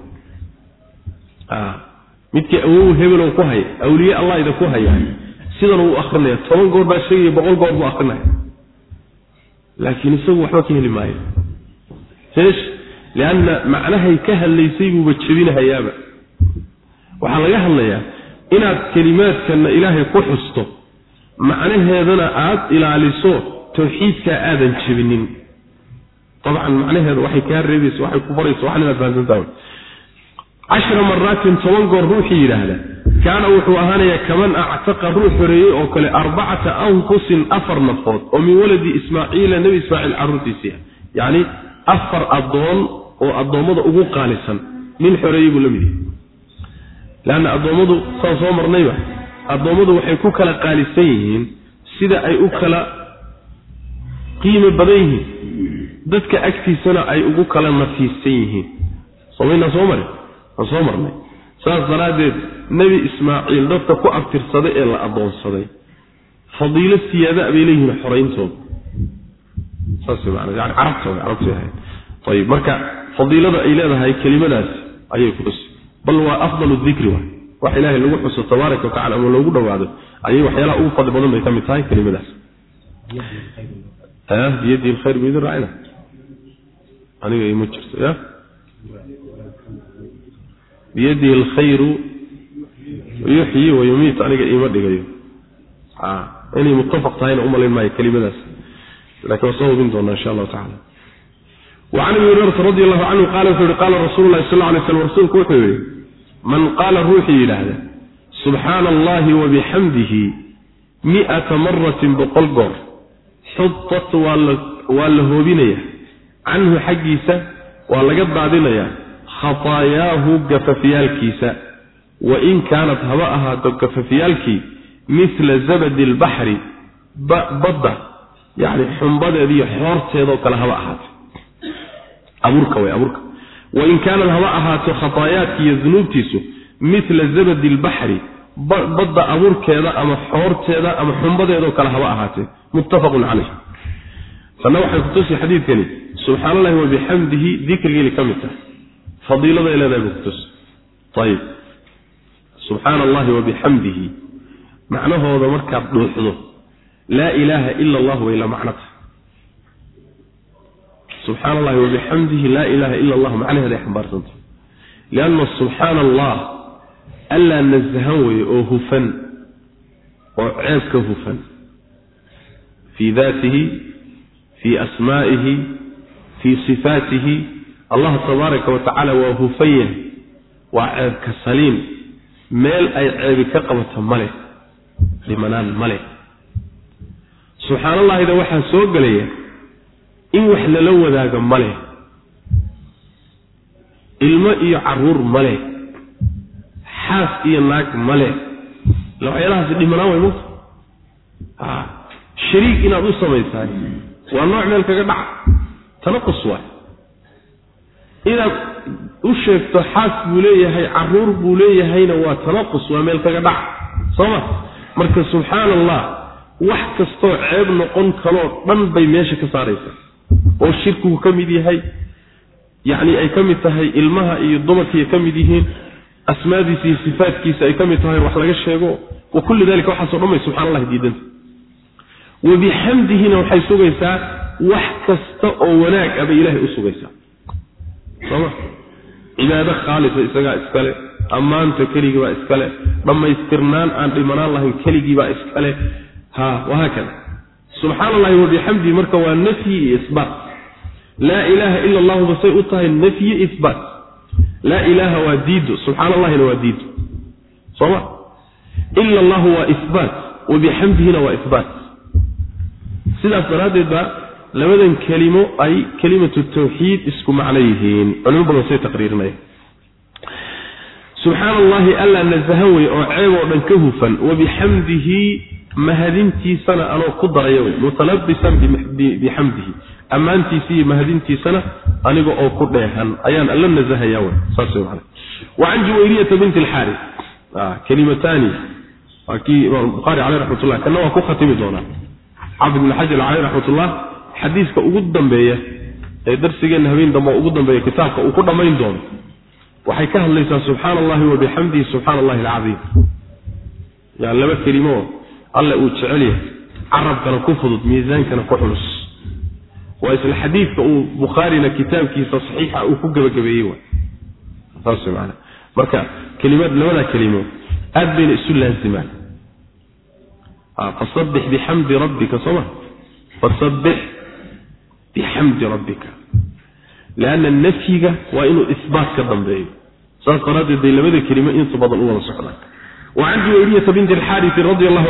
Midkii awow hebelow ku haya awliye allah ida ku haya. Sidan wuu akrinaya toban goor baa sheegaya boqol goor buu akrinaya laakiin isagu waxba ka heli maayo. Eesh lianna macnahay ka hadlaysay buuba jebinahayaaba. Waxaa laga hadlayaa inaad kelimaadkanna ilaahay ku xusto macnaheedana aad ilaaliso tawxiidkaa aadan jebinin. Dabcan macnaheeda waxay kaa reebaysa waxay ku baraysa waxan inaad fahamsantaha cashra maraatin toban goor ruuxii yidhaahda kaana wuxuu ahaanayaa kaman actaqa ruux xoreeyey oo kale arbacata anfusin afar nafood oo min waladi ismaaciila nebi ismaaciil carruurtiisii ah. Yacni afar addoon oo addoommada ugu qaalisan nin xoreeyey buu la mid yahay leanna addoommadu saan soo marnayba addoommadu waxay ku kala qaalisan yihiin sida ay u kala qiimo badan yihiin. Dadka agtiisana ay ugu kala nafiisan yihiin. Somaynaa soo mari aan soo marnay. Saas daraaddeed nebi ismaaciil dadka ku abtirsaday ee la addoonsaday fadiilo siyaada bay leeyihiin xorayntooda saas man yani carabta way carabta ahayd. Ayib marka fadiilada ay leedahay kelimadaas ayay ku xusi bal waa afdalu dikri waay. Wax ilaahay lagu xuso tabaaraka watacala ama loogu dhawaado ayay waxyaalaha ugu fadli badan bay ka mid tahay kelimadaas. Biyadii lkhayr bidin raacina. Aniga ima jirto ya biyadihi alkhayru yuxyi wayumiit aniga iima dhigayo. Inay muttafaq tahayna umalayn maayo kelimadaas. Lakin waa soo hubin doonaa insha allahu tacala hurayrata radi allahu canhu qaala wuxuu yihi qaala rasuulu lahi sal lay slam rasuulku wuxuu yihi man qaala ruuxii yidhaahda subxaana allahi wabixamdihi mi'ata maratin boqol goor xudat waa la hoobinaya canhu xaggiisa waa laga daadinayaa khataayaahu gafafyaalkiisa wa in kaanat haba ahaato gafafyaalkii mila zabadi albaxri badda yani xumbadeediiyo xoorteedoo kale haba ahaatay abuurka way abuurka wain kaanad haba ahaato khataayaadki iyo dunuubtiisu mila zabadi albaxri badda abuurkeeda ama xoorteeda ama xumbadeedoo kale haba ahaatee muttafaqun calayh tanna waxay kutusi xadiidkani subxaan allahi wabixamdihi dikrigeli ka mid tahay fadiiladay leedahay buu kutusi ayib subxaana allahi wabixamdihi macnahooda markaad dhuuxdo laa ilaaha ila allah way la subxaana allahi wabixamdihi laa ilaaha ila allah macnaheeday xambaarsantahay. Lianna subxaana allah allaa nasahan weeye oo hufan oo ceeb ka hufan. Fii daatihi fii asmaa'ihi fii sifaatihi allah tabaaraka wa tacaala waa yahay waa ceebka saliim. Meel ay ceebi ka qabato male dhimanaan male subxaan allahida waxaa soo gelaya in wax lala wadaago male ilmo iyo carruur male xaas iyo naag male ila waxyaalahaasi dhimanaan way mugta a shariik inaad u samaysahay waa nooc meel kaga dhaca. Tanaqus waay. Inaad u sheegto xaas buu leeyahay carruur buu leeyahayna waa tanaqus waa meel kaga dhaca. Soo ma? Marka subxaana allah wax kastoo ceeb noqon kaloo dhan bay meesha ka saaraysaa oo shirkigu ka mid yahay yacni ay ka mid tahay ilmaha iyo dumarkii ay ka mid yihiin asmaadiisa iyo sifaatkiisa ay ka mid tahay wax laga sheego wa kulli dalika waxaaso dhan bay subxana allahi diidanta wabixamdihina waxay sugaysaa wax kasta oo wanaag ah bay ilaahay u sugaysaa. Sooma cibaado khaalisa isagaa iskale ammaanta keligii baa iskale dhammaystirnaan aan dhimanaan lahayn keligii baa iskale. Ha wahaakada subxaan allahi wabixamdihi marka waa nafyi iyo isbaat laa ilaaha ila allahu basay u tahay nafyi isbaat laa ilaaha waa diido subxaan allahina waa diido sooma? Ila allahu waa isbaat wabixamdihina waa isbaat sidaas daraaddeed baa labadan kelimo ay kelimatu tawxiid isku macno yihiin. Culimo badan say taqriirinaya subxaana allahi allaa nasahan wey oo ceeb oo dhan ka hufan wabixamdihi mahadintiisana anoo ku daraya wey mutalabisan bixamdihi ammaantiisa iyo mahadintiisana aniga oo ku dheehan. Ayaan alla nasahaya wey. Saas mana wa can juwayriyata binti alxaaris. Kelimataani waa kii imaam bukhaari caleyh raxmatullah kana waa ku khatimi doonaa. Xaafid ibn xajar caleyh raxmatullah xadiiska ugu dambeeya ee darsigeenna habeen dambe ugu dambeeya kitaabka uu ku dhammayn doono. Waxay ka hadlaysaa subxaana allahi wabixamdihi subxaana allahi alcadiim. Yaa laba kelimo alle uu jecel yahay. Carabkana ku fudud miisaankana ku culus waa isla xadiidka uu bukhaarina kitaabkiisa saxiixa uu ku gebagabeeyey saas maana marka kelimad labadaa kelimo aad bayna isu laazimaan fasabbix bixamdi rabbika sooma fasabbix bixamdi rabbika. Lianna nafyiga waa inuu isbaat ka dambeeyo. Saas daraaddeed bay labada kelimo inta badan u wada socdaan. Wacan juwayriyata binti alxaarisi radi allahu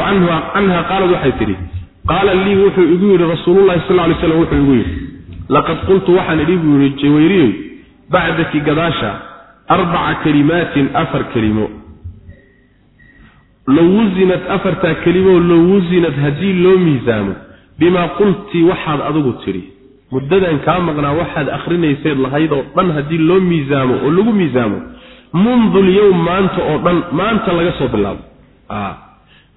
canha qaalad waxay tidhi qaala lii wuxuu igu yidhi rasuululahi sal lay slam wuxuu igu yidhi laqad qultu waxaan idhi buu yidhi jawayriyoy bacdaki gadaasha arbaca kalimaatin afar kelimo. Low wusinat afartaa kelimo low wusinat haddii loo miisaamo bimaa qulti waxaad adigu tidhi. Muddadan kaa maqnaa waxaad akhrinayseed lahayd oo dhan haddii loo miisaamo oo lagu miisaamo mundu lyowm maanta oo dhan maanta laga soo bilaabo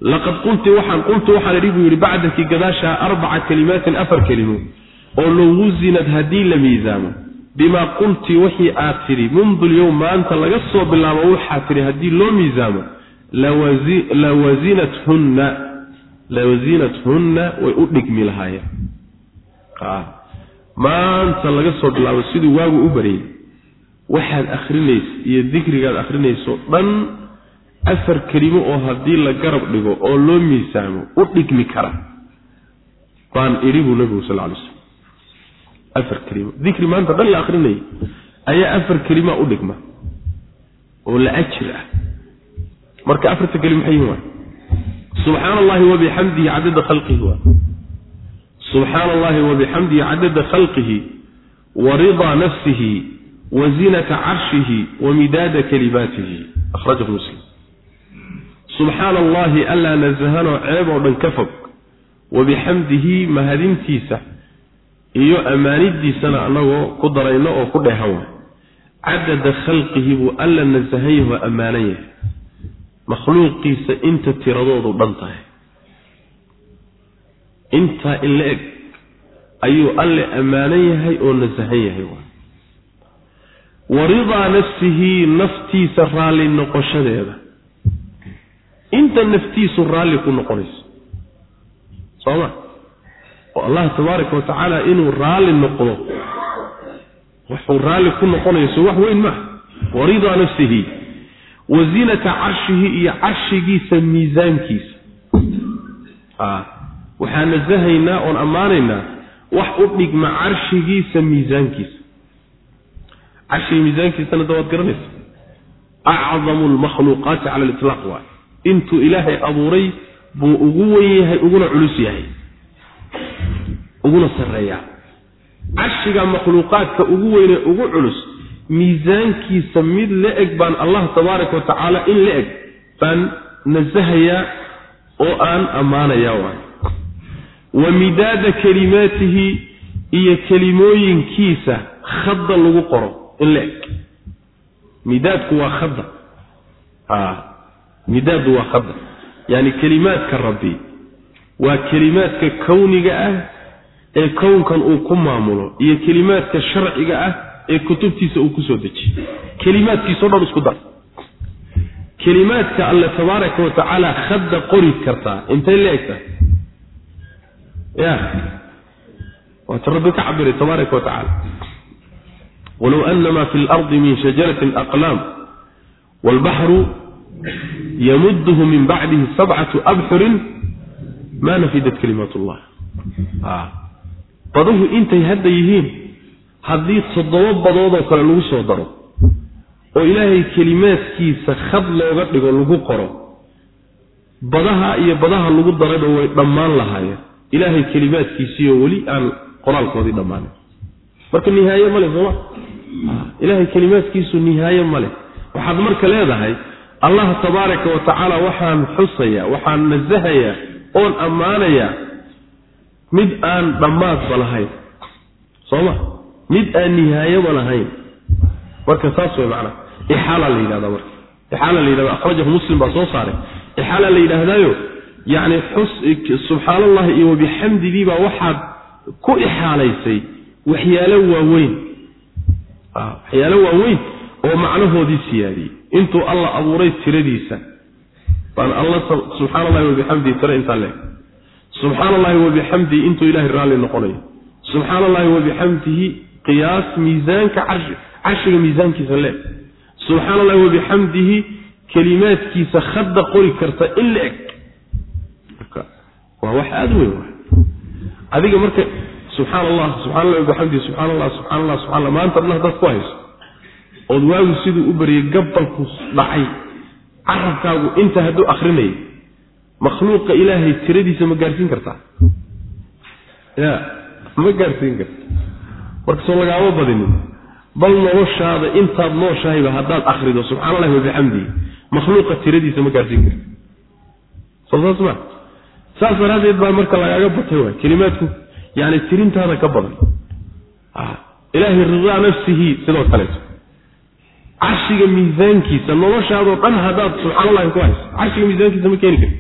laqad qulti waxaan qultu waxaan idhi buu yidhi bacdaki gadaashaa arbaca kalimaatin afar kelimo oo low wusinad haddii la miisaamo bimaa qulti wixii aad tidhi mundu lyowm maanta laga soo bilaabo waxaad tidhi haddii loo miisaamo lawasinathunna lawasinathunna way u dhigmi lahaayeen. Maanta laga soo bilaabo siduu waagu u baryay waxaad akhrinaysa iyo dikrigaad akhrinayso dhan afar kelimo oo haddii la garab dhigo oo loo miisaamo u dhigmi kara. Baan idhi buu nabigu sal lay slam afar kelimo. Dikri maanta dhan la akrinayay ayaa afar kelima u dhigma oo la ajir ah. Marka afarta kelima maxay yihiin waa allahi wabixamdihi cadada khalqihi waa. Subxaana allahi wabixamdihi cadada khalqihi wa ridaa nafsihi wa zinata carshihi wa midaada kalimaatihi. Akhrajahu muslim subxaana allahi allaa nasahanoo ceeb oo dhan ka fog. Wabixamdihi mahadintiisa iyo ammaanidiisana annagoo ku darayno oo ku dheehan waay cadada khalqihi buu alla nasahan yaho ammaanan yahay makhluuqiisa inta tiradoodu dhan tahay. Intaa in la eg ayuu alle ammaanan yahay oo nasahan yahay wa. Ridaa nafsihi naftiisa raalli noqoshadeeda inta naftiisu raalli ku noqonayso. Soo ma oo allah tabaaraka wa tacaala inuu raalli noqdo wuxuu raalli ku noqonayo so wax weyn maaha wa ridaa nafsihi wa zinata carshihi iyo carshigiisa miisaankiisa. Waxaa nasahaynaa oon ammaanaynaa wax u dhigma carshigiisa miisaankiisa. Carshiga miisaankiisana dawaad garanaysa. Acdamu lmakhluuqaati cala litlaq waay intuu ilaahay abuuray buu ugu wen yahay uguna culus yahay uguna sarreeyaa carshiga makhluuqaadka ugu weyne ugu culus miisaankiisa mid la eg baan allah tabaaraka wa tacaala in la eg baan nasahayaa oo aan ammaanayaa waay wa midaada kelimaatihi iyo kelimooyinkiisa khadda lagu qoro in la eg. Midaadku waa khadda midaadu waa khadda yaani kelimaadka rabbi waa kelimaadka kowniga ah ee kownkan uu ku maamulo iyo kelimaadka sharciga ah ee kutubtiisa uu ku soo dejiyo kelimaadkiisao dhan isku dar. Kelimaadka alle tabaaraka wa tacaala khadda qori kartaa intay la egtahay ya. Waata rabbi ka cabiray tabaaraka wa tacaala. Walow anama fi lardi min shajaratin aqlaam waalbaxru yamudhu min bacdihi sabcatu abxurin maa nafidat kalimaat llah baduhu intay hadda yihiin haddii toddoba badoodoo kale lagu soo daro oo ilaahay kelimaadkiisa khad looga dhigo lagu qoro badaha iyo badaha lagu darayba way dhammaan lahaayeen. Ilaahay kelimaadkiisiioo weli aan qoraalkoodii dhammaanin. Marka nihaaye male sooma ilaahay kelimaadkiisu nihaaye male waxaad marka leedahay allah tabaaraka wa tacaala waxaan xusayaa waxaan nasahayaa oon ammaanayaa mid aan dhammaadba lahayn. Sooma mid aan nihaayoba lahayn. Marka saas way macnaa ixaala la yidhahdaa marka. Ixaala la yidhahda akhrajahu muslim baa soo saaray. Ixaala la yidhaahdaayo yacni xus subxaan allahi iyo wabixamdigii baa waxaad ku ixaalaysay waxyaalo waaweyn. Waxyaalo waaweyn oo macnahoodii siyaadiyey intuu alla abuuray tiradiisa. Baan alla subxaana allahi wabixamdihi tira intaa leeg. Subxaana allahi wabixamdihi intuu ilahay raalli noqonayo. Subxaana allahi wabixamdihi qiyaas miisaanka carshi carshiga miisaankiisa leeg. Subxaana allahi wabixamdihi kelimaadkiisa khadda qori karta in la eg waa wax aada weyn adiga marka subxaan allah subxana allahi wabixamdihi subxana allah subxana allah subxana allah maanta dhan haddaad ku hayso ood waagu siduu u bariyey gabalku dhacay carabkaagu inta hadduu akrinayay makhluuqa ilaahay tiradiisa ma gaarsiin kartaa? Ya ma gaarsiin karta. Marka soo lagaama badinin bal noloshaada intaad nooshahayba haddaad akrido subxana allahi wabixamdihi makhluuqa tiradiisa ma gaarsiin karta. Soo saas ma? Saas daraaddeed baa marka lagaaga batay waay kelimaadku yani tirintaada ka badan. Ilaahay ridaa nafsihi sidoo kaleeto carshiga miisaankiisa noloshaadoo dhan haddaad subxana allahi ku hayso carshiga miisaankiisa ma keeni karti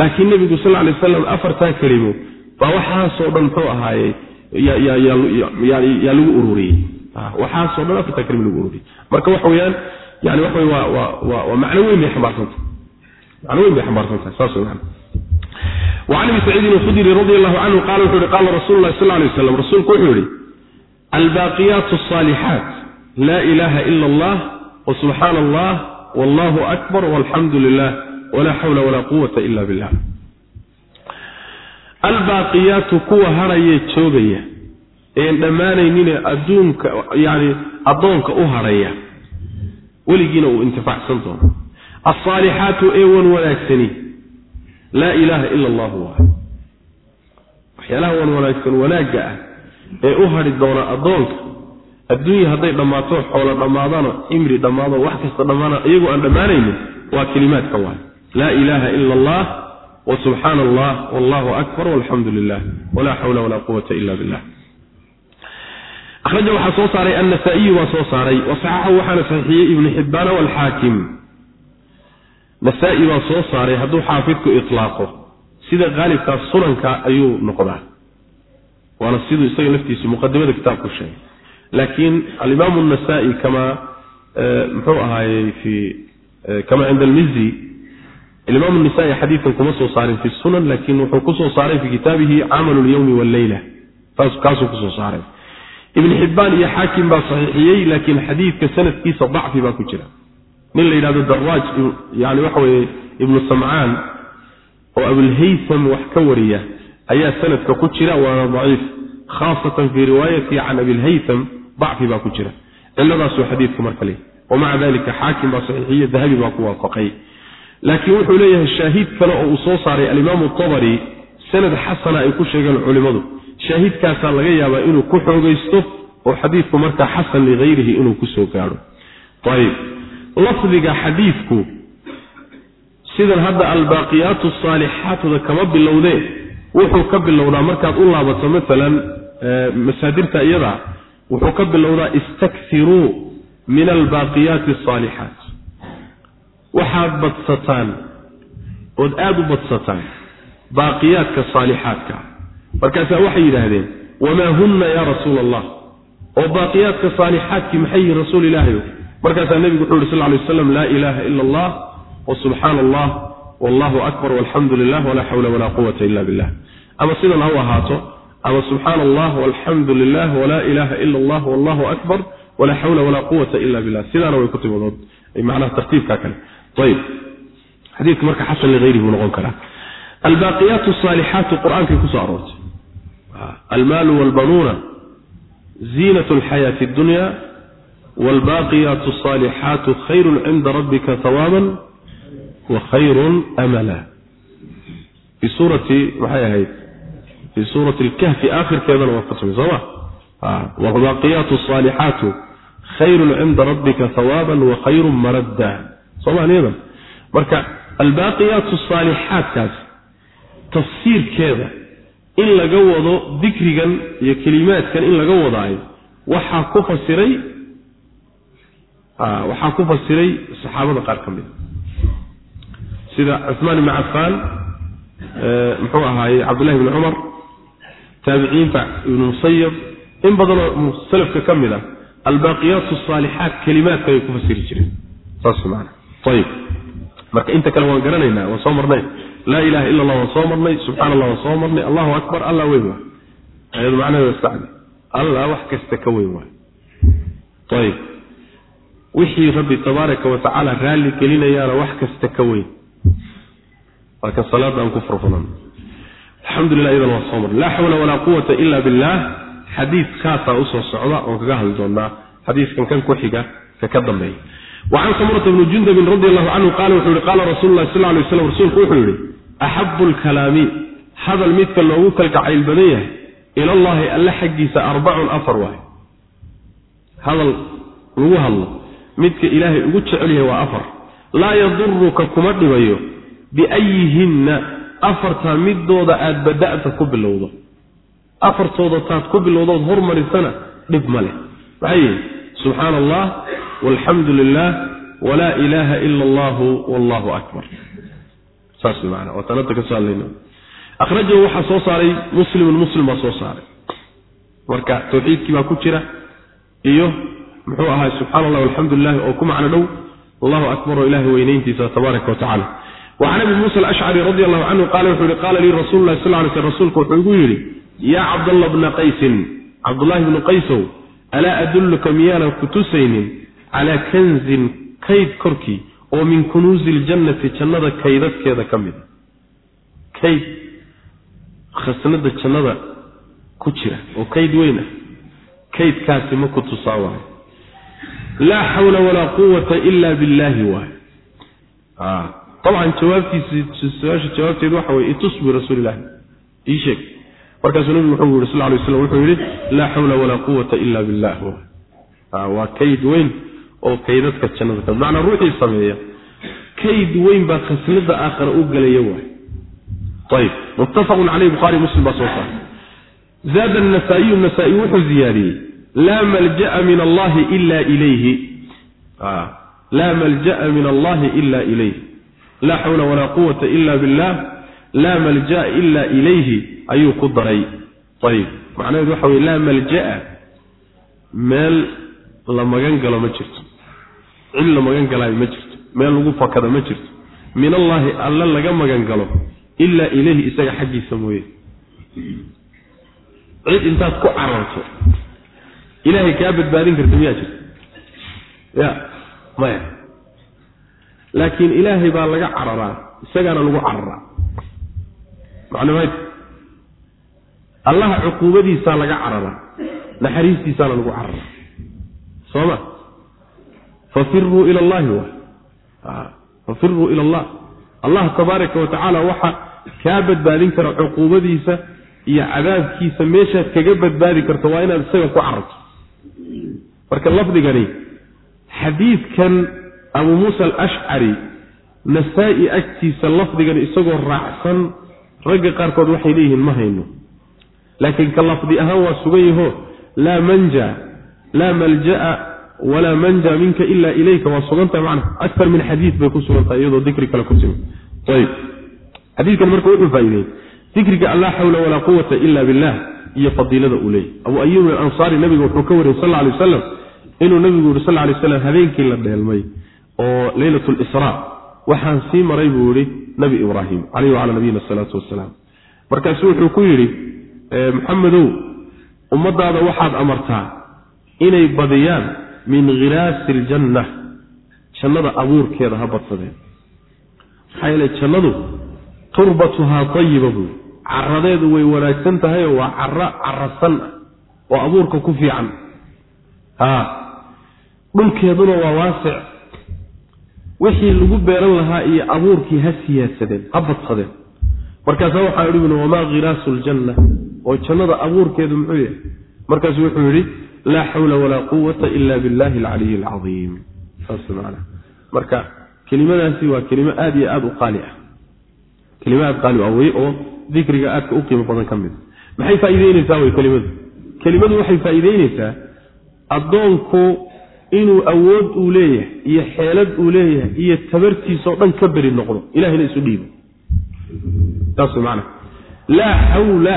laakiin nebigu sal lay waslam afartaa kelimo baa waxaasoo dhan muxuu ahaaye yaa lagu ururiyey waxaasoo dhan afartaa kelimo lagu ururiyey marka waxa weeyaan yani waxa wey waa waa waa waa macno weyn bay xambaarsantahay macno weyn bay xambaarsantahay saas wey macna وعن ابي سعيد الخدري رضي الله عنه قال وحوري قال رسول الله صلى الله عليه وسلم رسولك وحوري الباقيات الصالحات laa ilaaha ila allah wa subxaana allah wallahu akbar walxamdu lilah walaa xawla walaa quwata ila billah. Albaaqiyaatu kuwa harayee joogaya een dhammaanaynine adduunka yani addoonka u hadhaya weligiina uu intifaacsan doono. Alsaalixaatu ee wan wanaagsani. Laa ilaaha ila allahu waay waxyaalaha wan wanaagsan wanaagga ah ee u hari doona addoonka adduunya hadday dhammaato xoolo dhammaadana cimri dhammaado wax kasta dhammaana iyagoo aan dhammaanaynin waa kelimaadka waay. Laa ilaaha ila allah wa subxaana allah wallahu akbar walxamdu lilah walaa xawla walaa quwata ila billah. Akhraja waxaa soo saaray annasaa'iyu waa soo saaray. Wasaxaxahu waxaana saxiixiyey ibnu xibbaana walxaakim nasaa-i baa soo saaray hadduu xaafidku itlaaqo. Sida qaalibkaa sunanka ayuu noqdaa. Waana siduu isaga laftiisu muqadimada kitaabku sheegay laakiin alimaamu nasaa-i kama muxuu ahaayey fi kama cinda almizi alimaam nisai xadiidkan kuma soo saarin fi sunan laakiin wuxuu ku soo saaray fi kitaabihi camalu lyowmi walleyla kaasuu ku soo saaray ibn xibbaan iyo xaakim baa saxiixiyey laakiin xadiidka sanadkiisa dacfi baa ku jira nin la yidhahdo daraaj yani waxa weye ibnu samcaan oo abulhaytham wax ka wariya ayaa sanadka ku jira waana daciif khaasatan fii riwaayati can abilhaytham dacfi baa ku jira. Ciladaasuu xadiidka marka leey wamaca dalika xaakim baa saxiixiye dahabi baa ku waafaqay. Laakiin wuxuu leeyahay shaahiid kale oo uu soo saaray alimaamu tabari sanad xasana ay ku sheegeen culimmadu shaahidkaasaa laga yaabaa inuu ku xoogaysto oo xadiidku markaa xasan ligayrihi inuu ku soo gaadho. Ayib lafdiga xadiidku sidan hadda albaaqiyaatu saalixaatuda kama bilowdee wuxuu ka bilowdaa markaad u laabato maalan masaadirta iyada wuxuu ka bilowdaa istakiruu min albaaqiyaati asaalixaat waxaad badsataan ood aada u badsataan baaqiyaadka saalixaadka markaasaa waxay yidhaahdeen wamaa hunna yaa rasuula allah oo baaqiyaadka saalixaadkii maxay yihiin rasuul ilaahayo markaasaa nebigu wuxuu yhi sal ly waslam laa ilaaha ila allah wa subxaana allah wallahu akbar walxamdu lilah walaa xawla walaa quwata ila billah. Ama sidan ha u ahaato ama subxaana allah walxamdu lilah walaa ilaaha ila allah wallahu akbar walaa xawla walaa quwata ila billah sidaana way ku timodood macnaha tartiibkaa kale ayib xadiidka marka xasan ligayrihi buu noqon karaa albaaqiyaat asaalixaatu qur'aankay ku soo aroortay almaalu walbanuuna ziinat alxayaati addunya waalbaaqiyaatu asaalixaatu khayrun cinda rabbika hawaaban wa khayrun amala fii suurati maxay ahayd fii suurati alkahfi aakhirkeedana waa ku timi sooma waalbaaqiyaatu asaalixaatu khayrun cinda rabbika hawaaban wa khayrun maradda soomaaliyadan marka albaaqiyaatu asaalixaatkaas tafsiirkeeda in laga wado dikrigan iyo kelimaadkan in laga wadaayo waxaa ku fasiray waxaa ku fasiray saxaabada qaar ka mida sida cuثmaan ibni cafaan muxuu ahaaye cabdullahi bni cumar taabiciinta ibnu musayab in badanoo salafka ka mid a albaaqiyaat asaalixaat kelimaadka ay ku fasiri jireen saas maana ayib marka inta kale waan garanaynaa waan soo marnay. Laa ilaha ila allah waan soo marnay subxana allah waan soo marnay allahu akbar allah weyn waay. Ayadu macnaheeda istacdi allah wax kasta ka weyn waay. Ayib wixii rabbi tabaaraka wa tacaala raalli gelinayaana wax kasta ka weyn. Waa salaada aan ku furfulan alxamdulilah iyadan waan soo marnay. Laa xawla walaa quwata ila billah. Xadiid kaasaa u soo socda oon kaga hadli doonaa. Xadiiskan kan ku xiga ka ka dambeeya. Wacan samurata bni jundabin radi allahu canhu qaala wuxuu yihi qaala rasulu sal lay slam rasuulku wuxuu yihi axabu lkalaami hadal midka loogu kalgacayl badan yahay ilallahi alle xaggiisa arbacun afar waay. Hadal lagu hadlo midka ilaahay ugu jecel yahay waa afar. Laa yaduruka kuma dhibayo biayihinna afartaa midooda aada bada'ta ku bilowdo. Afartooda taad ku bilowdood hormarisana dhib ma leh. Maxay yihi subxaana allah walxamdu lilah walaa ilaaha ila allahu wallahu akbar. Saas man waa tananta ka soo hadlayna akhrajahu waxaa soo saaray muslimun muslim baa soo saaray. Marka tawxiidkii baa ku jira iyo muxuu ahaay subxana allah alxamdu lilah oo ku macno dhow. Allahu akbar oo ilahay weynayntiisa tabaaraka wa wacan abi muusa alashcari radi allahu canhu qaala wuxuu yihi qaala lii rasulu lahi sal ly sl rasuulku wuxuu igu yidhi yaa cabdallah bna qaysin cabdullaahi bnu qaysow alaa adulluka miyaanan ku tusaynin calaa kanzin kayd korkii oo min kunuusi iljannati jannada kaydadkeeda ka mida kayd khasnada jannada ku jira oo kayd weyn ah kaydkaasi ma ku tusaa waayo. Laa xawla dabcan jawaabtiisi su'aasha jawaabteedu waxa weye itus birasuuli illahi ii sheeg markaasuu nabigu wuxuu yiri sal lay slam wuxuu yidhi laa xawla walaa quwata ila billah waa kayd weyn oo kaydadka jannada ka macnaa ruuxii sameeya kayd weyn baa khasnada aakhara u gelaya waay ayib muttafaqun caleyh bukhari muslim baa soo saaray zaada anasaa'iyu nasaa-i wuxuu ziyaadiyey laa malja'a min allahi ila ilayhi laa malja'a min allahi ila ilayh laa xawla walaa quwata ila billah laa malja'a ila ilayhi ayuu ku daray. Ayib. Macnaheedu waxa weye laa malja'a meel la magan galo ma jirto. Cid la magan galaayo ma jirto. Meel lagu fakada ma jirto. Min allaahi alla laga magan galo ilaa ilayhi isaga xaggiisa mooye. Cid intaad ku cararto ilaahay kaa badbaadin karta miyaa jirta ya maya laakiin ilaahay baa laga cararaa isagaana lagu cararaa. Maclumayd allaha cuquubadiisaa laga cararaa naxariistiisaana lagu cararaa. Soo ma? Fafiruu ila allahi wa. Fafiruu ila allah. Allah tabaaraka wa tacaala waxa kaa badbaadin kara cuquubadiisa iyo cadaabkiisa meeshaad kaga badbaadi karto waa inaad isaga ku cararto. Marka lafdigani xadiidkan abu muusa alashcari nasaa-i agtiisa lafdigan isagoo raacsan ragga qaarkood waxay leeyihiin ma hayno. Laakiin ka lafdi ahaan waa sugan yaho laa manja laa malja'a walaa manja minka ila ilayka. Waa sugantahay macna akar min xadiid bay ku sugantahay iyadoo dikri kale ku timi ayib. Xadiidkan marka wuxuu faa'ideeyey dikriga an xawla walaa quwata ila billah iyo fadiilada uu leeyay abu ayuub alansaari nabiga wuxuu ka wariyey sal alay wasalam inuu nabigu yuri sal lay slam habeenkii la dheelmay oo leylat lisraa waxaan sii maray buu yihi nabi ibraahim caleyhi wacala nabiyina asalaatu wasalaam markaasu wuxuu ku yidhi maxamedow ummadaada waxaad amartaa inay badiyaan min khiraasi aljanna jannada abuurkeeda ha badsadeen. Maxaa yeele jannadu turbatuhaa tayiba buui caradeedu way wanaagsan tahay oo waa caro carasan ah oo abuurka ku fiican. Ha dhulkeeduna waa waasic wixii lagu beeran lahaa iyo abuurkii ha siyaadsadeen ha badsadeen markaasaa waxaa idhi bn wamaa khiraasu ljanna oo jannada abuurkeedu muxuu yahay? Markaasu wuxuu yidhi laa xawla walaa quwata ila billahi alcaliyi alcadiim saas maana marka kelimadaasi waa kelimo aada iyo aada u qaali ah. Kelimo aada qaali ah wey oo dikriga aadka u qiimo badan ka mid. Maxay faa'iideyneysaa wey kelimadu? Kelimadu waxay faa'iideyneysaa addoonku inuu awood uu leeyahay iyo xeelad uu leeyahay iyo tabartiisao dhan ka beri noqdo ilahayna isu dhiibo. Saas maana laa xawla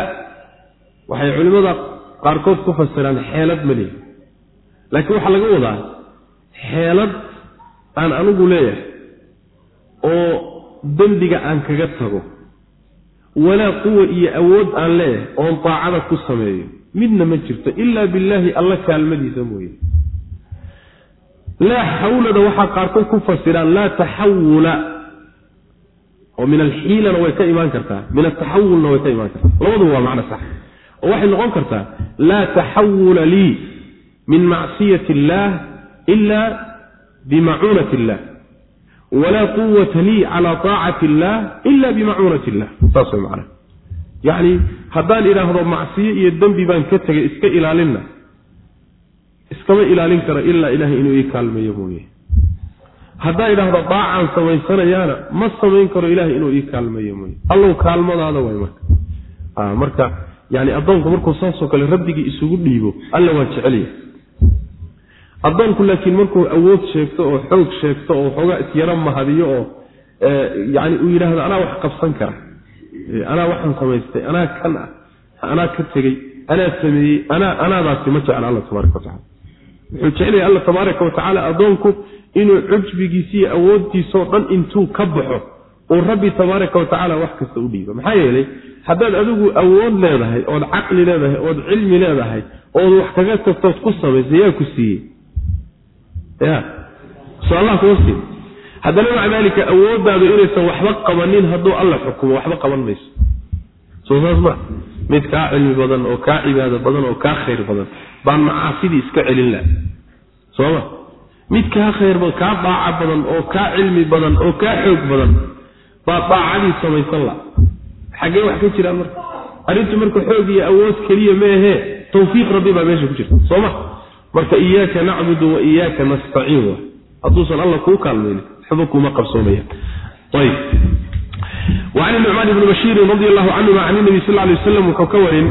waxay culimmada qaarkood ku fasiraan xeelad ma leeyahay. Laakiin waxaa laga wadaa xeelad aan anigu leeyahay oo dembiga aan kaga tago walaa quwa iyo awood aan leeyahay oon daacada ku sameeyo midna ma jirto ilaa billaahi alla kaalmadiisa mooye laa xawlada waxaa qaarkood ku fasiraan laa taxawula oo min alxiilana way ka imaan kartaa min ataxawulna way ka imaan kartaa. labaduba waa macno sax. oo waxay noqon kartaa laa taxawula lii min macsiyati illaah ila bimacuunati illah walaa quwata lii calaa taacati illaah ila bimacuunati illah saas way macnaha. yacni haddaan idhaahdo macsiyo iyo dembi baan ka tegay iska ilaalinna iskama ilaalin karo ilaa ilaahay inuu ii kaalmeeyo mooye. Haddaan idhaahdo daacaan samaysanayaana ma samayn karo ilahay inuu ii kaalmeeyo mooye. Allow kaalmadaada way marka. Marka yani addoonku markuu saasoo kale rabbigii isugu dhiibo alla waa jecelya addoonku laakiin markuu awood sheegto oo xoog sheegto oo waxoogaa isyaro mahadiyo oo yani uu yidhaahdo anaa wax qabsan kara. Anaa waxaan samaystay. Anaa kan ah anaa ka tegey. Anaa sameeyey. Anaa anaadaasi ma jecla alla tabaaraka watacala wuxuu jecelaya alla tabaaraka watacaala addoonku inuu cujbigiisa iyo awooddiisao dhan intuu ka baxo uu rabbi tabaaraka watacaala wax kasta u dhiibo. Maxaa yeelay haddaad adigu awood leedahay ood caqli leedahay ood cilmi leedahay ood wax kaga tagtood ku samaysay yaa ku siiyey. Ya soo allah kuma siin haddana maca daalika awooddaadu inaysan waxba qabanin hadduu alla xukumo waxba qaban mayso. Soo saas ma. Mid kaa cilmi badan oo kaa cibaado badan oo kaa khayr badan baan macaasidii iska celin laha sooma? Mid kaa khayr badan kaa daaca badan oo kaa cilmi badan oo kaa xoog badan baa daacadii samaysan laha xaggee wax ka jiraan marka? Arrintu marka xoog iyo awood keliya meahee tawfiiq rabbi baa meesha ku jirta sooma? Marka iyaaka nacbudu wa iyaaka nastaciin wa. Hadduusan alla kuu kaalmaynin waxba kuma qabsoomaya. An nucmaan bni bashiirin radi allahu canhuma can nabi sal ly waslam wuxuu ka warin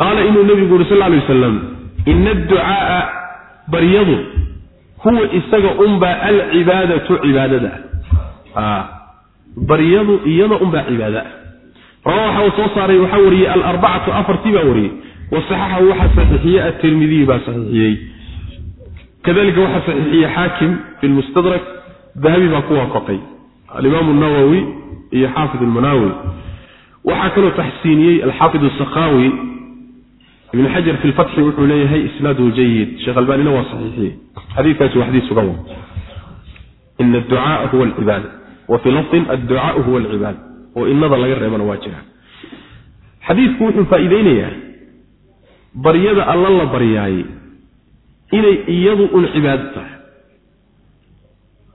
qaala inuu nebigu yuri sal ly wasalam ina adducaaa baryadu huwa isaga unbaa alcibaadatu cibaadada. Ah baryadu iyada unbaa cibaada. Ah raa waxa uu soo saaray waxaa wariyey alarbacatu afartii baa wariyey wasaxaxahu waxaa saxiixiyey atirmidiy baa saxiixiyey kadalika waxaa saxiixiyey xaakim fi lmustadrak dahabi baa ku waafaqay. Alimaamu nawowi iyo xaafid almanawi waxaa kaloo taxsiiniyey alxaafid asakaawi ibn xajar fi lfatxi wuxuu leeyahay isnaaduhu jayid sheekh albaanina waa saxiixiye xadiikaasi waa xadiis sugan ina adducaaa huwa alcibaada wa fii lafdin adducaau huwa alcibaada oo inada laga reebana waa jira. Xadiidku wuxuu faa-iideynayaa baryada alla la baryaaye inay iyadu un cibaado tahay.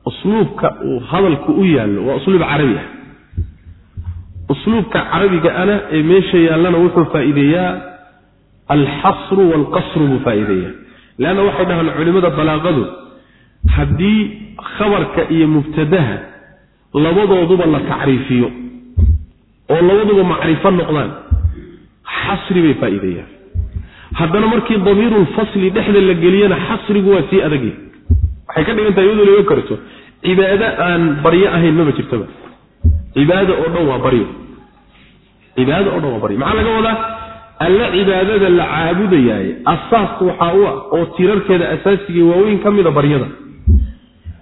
Usluubka uu hadalku u yaallo waa usluub carabi ah. Usluubka carabiga ana ee meesha yaallana wuxuu faa-iideeyaa alxasru waalqasru buu faa'iideeyaa leanna waxay dhahaan culimmada balaaqadu haddii khabarka iyo mubtadaha labadooduba la tacriifiyo oo labaduba macrifo noqdaan xasri bay faa'iideeyaan haddana markii damiirulfasli dhexda la geliyana xasrigu waa sii adagya waxay ka dhigan tahay iyadoo laga karto cibaado aan baryo ahayn maba jirtaba cibaado oo dhan waa baryo cibaado oo dhan waa baryo maxaa laga wadaa alla cibaadada la caabudayaaye asaas waxaa u ah oo tirarkeeda asaasiga waaweyn ka mida baryada.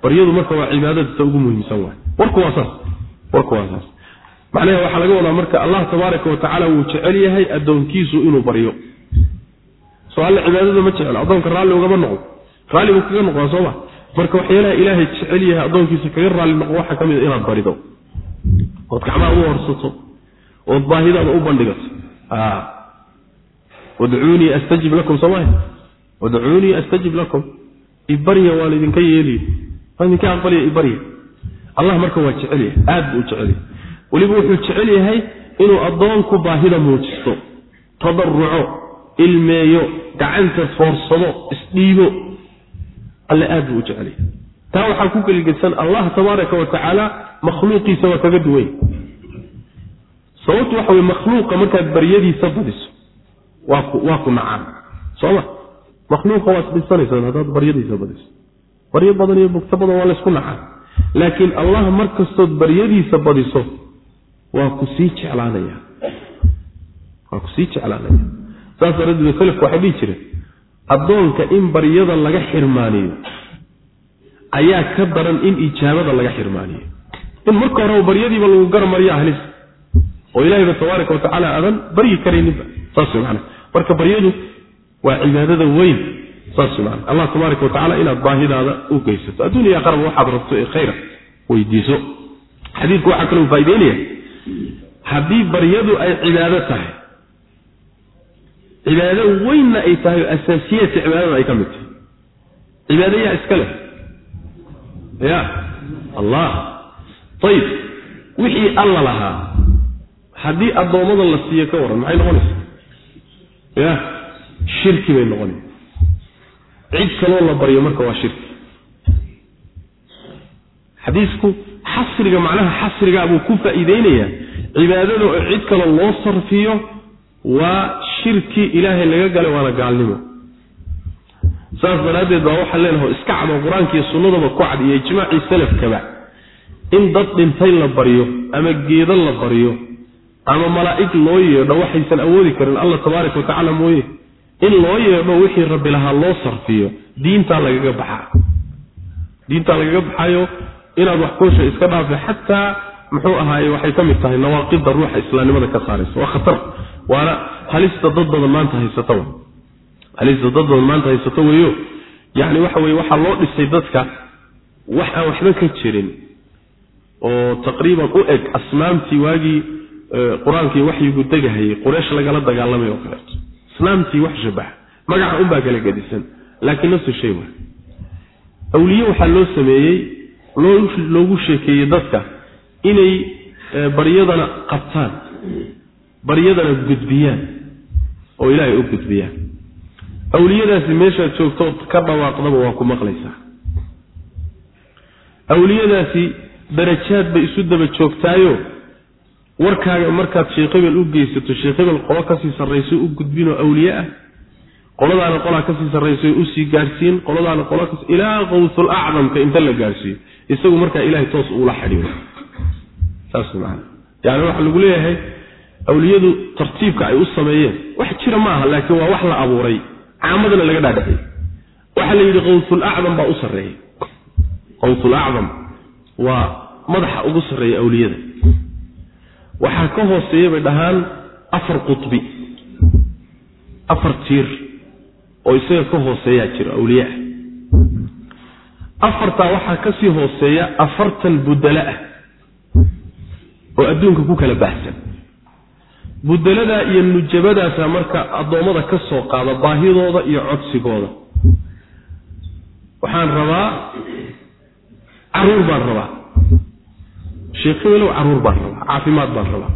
Baryadu marka waa cibaadada ta ugu muhiimsan waay. Warku waa saas. Warku waa saas. Macnaha waxaa laga wadaa marka allah tabaaraka wa tacaala wuu jecel yahay addoonkiisu inuu baryo. Soo alle cibaadada ma jecel addoonka raalli ugama noqdo raalli buu kaga noqdaa sooma marka waxyaalaha ilaahay jecel yahay addoonkiisa kaga raalli noqdo waxaa ka mid a inaad barido. Ood gacmaha u horsato ood baahidaada u bandhigato wadcuunii astajib lakum soomaaha wadcuunii astajib lakum. Ibarya waa laydinka yeeliy waa idinka aqbalya ibarya allah marka waa jecel yahay aad buu jecel yahay. Weliba wuxuu jecel yahay inuu addoonku baahida muujisto tadaruco ilmeeyo gacanta foorsado isdhiibo. Alle aad buu u jecelay taa waxaa ku geligedsan allah tabaaraka wa tacaala makhluuqiisa waa kaga duway. Sababtu waxa weye makhluuqa markaad baryadiisa badiso waa ku waa nacaan sooma makhluuqa waad dhisanaysaan haddaad baryadiisa badiso baryo badan iyo bugto badan waa laysku nacaan laakiin allah mar kastood baryadiisa badiso waa ku sii jeclaanaya. Waa ku sii jeclaanaya. Saas daraaddeed salafku waxay dhihi jireen addoonka in baryada laga xirmaaniyo ayaa ka daran in ijaabada laga xirmaaniyo. In marka horeba baryadiiba lagu garmariya halis oo ilahayba tabaaraka watacaala aadan baryi karayninba saas wey macana marka baryadu waa cibaadada weyn saas macana allah tabaaraka watacaala inaad baahidaada u geysato. Adduuniya qaraba waxaad rabto ee khayra weydiiso. Xadiidku waxaa kaloo faa'ideynaya haddii baryadu ay cibaado tahay cibaado weynna ay tahay oo asaasiyaadka cibaadada ay ka mid tahay cibaado yaa iska leh? Ya allah. Ayib wixii alla lahaa haddii addoommada la siiyo ka warran maxay noqonaysa ya shirki bay noqonaysa cid kaloo la baryo marka waa shirki. Xadiisku xasriga macnaha xasrigaa buu ku faa'iideynayaa cibaadada oo cid kale loo sarfiyo waa shirki ilaahay laga galay waana gaalnimo. Saas daraaddeed baa waxaan leenahay iska cado qur'aanka iyo sunnadaba ku cad iyo ijmaacii salafkaba. In dad dhintay la baryo ama geedo la baryo ama malaa'ig loo yeedho waxaysan awoodi karin allah tabaaraka wa mooye in loo yeedho wixii rabbi lahaa loo sarfiyo diintaa lagaga baxaa. Diintaa lagaga baxayo inaad wax koosha iska dhaafa xataa muxuu ahaaye waxay ka mid tahay nawaaqidda ruuxa islaamnimada ka saaraysa. Waa khatar. Waana halista dad badan maanta haysata halista dad badan maanta haysato weeyo yacni waxa weye waxaa loo dhisay dadka wax aan waxba ka jirin oo taqriiban u eg asnaamtii waagii qur'aankii waxyigu degahayay quraysh lagala dagaalamay oo kaleeto islaamtii wax shabaxa magaca unbaa kala gedisan. Laakiin nafsu shay wa awliye waxaa loo sameeyey loogu sheekeeyey dadka inay baryadana qabtaan baryadana gudbiyaan oo ilaahay u gudbiyaan awliyadaasi meeshaad joogtood ka dhawaaqdaba waa ku maqlaysaa. Awliyadaasi darajaad bay isu daba joogtaayo warkaaga markaad sheekh hebel u geysato sheekh hebel qolo ka sii sarrayso u gudbinoo awliye ah. Qoladaana qolaa ka sii sarrayso u sii gaadhsiin qoladaana qola kas ilaa qawsul acdamka inta la gaadhsiiyo isagu markaa ilahay toos uula xidhiiro saas maana yani waxaa lagu leeyahay awliyadu tartiibka ay u sameeyeen. Wax jira ma aha laakiin waa wax la abuuray. Caamadana laga dhaadhiciyey. Waxaa la yidhi qawsul acdam baa u sarreeya qawsul acdam waa madaxa ugu sarreeya awliyada waxaa ka hooseeya bay dhahaan afar qutbi. Afar tiir oo isaga ka hooseeyaa jiro awliyaa. Afartaa waxaa ka sii hooseeya afartan budala ah oo adduunka ku kala baahsan budaladaa iyo nujabadaasa marka addoommada ka soo qaada baahidooda iyo codsigooda. Waxaan rabaa carruur baan rabaa sheekh hebelow carruur baan rabaa caafimaad baan rabaa.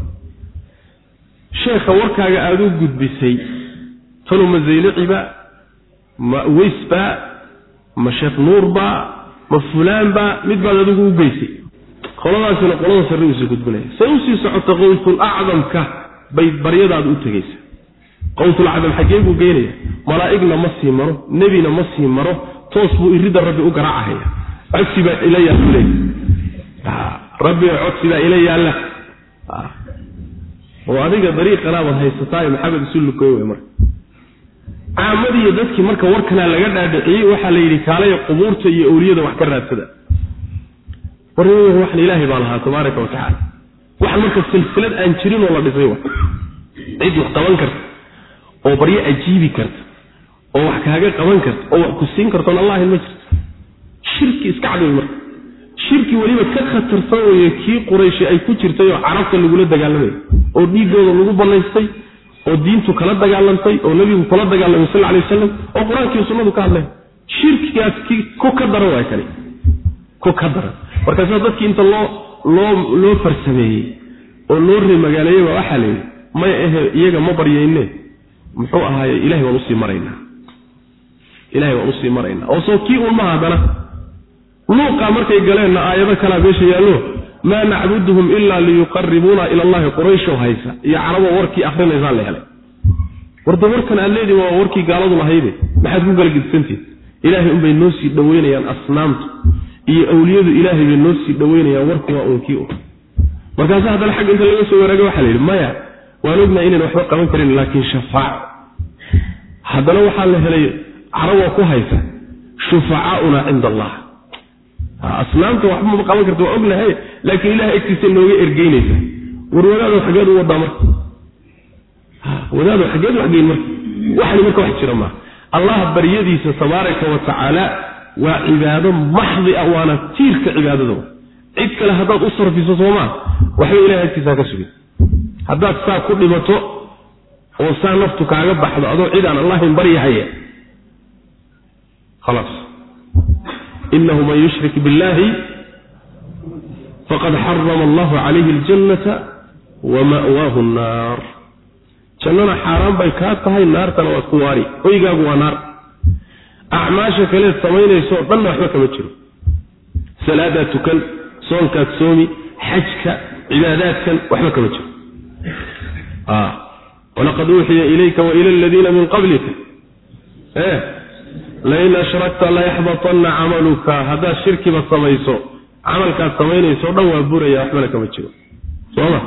Sheekha warkaaga aada u gudbisay tanu ma zayliciba ma weysba ma sheekh nuurba ma fulaanba mid baad adigu u geysay. Qoladaasina qolada sarre uusii gudbinaya. Say u sii socota qawsul acdamka bay baryadaada u tegaysa. Qawsul acdam xaggee buu geynaya malaa'igna ma sii maro nebina ma sii maro toos buu iridda rabbi u garaacahaya. Codsi baa ila yaalla rabbi codsi baa ila yaalla. Oo adiga dariiqanaabaad haysataayo maxamed isu lukoy way marka caamadiiyo dadkii marka warkanaa laga dhaadhiciyey waxaa la yidhi kaalaya qubuurta iyo awliyada wax ka raadsada. War waxan ilaahay baa lahaa tabaaraka wa tacaala. Marka silsilad aan jirin oo la dhisay wa cid wax qaban karta oo baryo ajiibi karta oo wax kaaga qaban karta oo wax ku siin kartoon allah ma jirto. Shirki iska cadwey marka shirki weliba ka khatarsan weeye kii qurayshi ay ku jirtay oo carabta lagula dagaalamay oo dhiiggooda lagu bannaystay oo diintu kala dagaalantay oo nebigu kula dagaalamay sal alay wasalam oo qur'aankii sunnadu ka hadleen. Shirkigaas ki ku ka daran waay kani. Ku ka daran. Markaasaa dadkii inta loo loo loo farsameeyey oo loo reemagaaleeyey baa waxaa la yidhi may ahe iyaga ma baryayne muxuu ahaaye ilahay waan u sii maraynaa. Ilahay waan u sii maraynaa. Oo soo kii unma haddana luuqaa markay galeenna aayado kalaa meesha yaallo maa nacbuduhum ilaa liyuqaribuuna ila allahi quraysho haysa. Iyo carabo warkii akrinaysaan la helay. Warda warkan aad leedihi waa warkii gaaladu lahayde. Maxaad ku kala gidsantihin ilaahay unbay noo sii dhoweynayaan asnaamtu. Iyo awliyadu ilaahay bay noo sii dhoweynayaan warku waa unkii u markaase haddana xagga inta laga soo waraaga waxaa la yidhi maya waan ognaha inayna waxba qaban karin laakiin shafaaco haddana waxaa la helay caraboo ku haysa shufacaauna cinda allah asnaamta waxba ma qaban karta waa ognahay laakiin ilaha agtiisa nooga ergeynaysa. War wadaado xageed u wadaa marka wadaado xageed wax geyn marka waxani marka wax jira maaha allah baryadiisa tabaaraka wa tacaala waa cibaado maxdi ah waana tiirka cibaadada. Cid kale haddaad u sarfiso soomaa waxba ilahay agtiisaa ka sugin. Haddaad saa ku dhimato oo saa naftu kaaga baxdo adoo cid aan allahin baryahaya khalaas inahu man yushrik biاllahi faqad xarama allahu calayhi اljannata wama'waahu nnaar jannana xaaraan bay kaa tahay naartana waad ku waari hoygaagu waa naar acmaasha kaleed samaynaysoo dhanna waxba kama jiro salaadaad tukan soonkaad soomi xajka cibaadaadkan waxba kama jiro walaqad uuxiya ilayka waila aladiina min qablika lain ashrakta layaxbatanna camaluka haddaad shirkiba samayso camalkaad samaynayso dhan waa buraya waxbana kama jiro sooma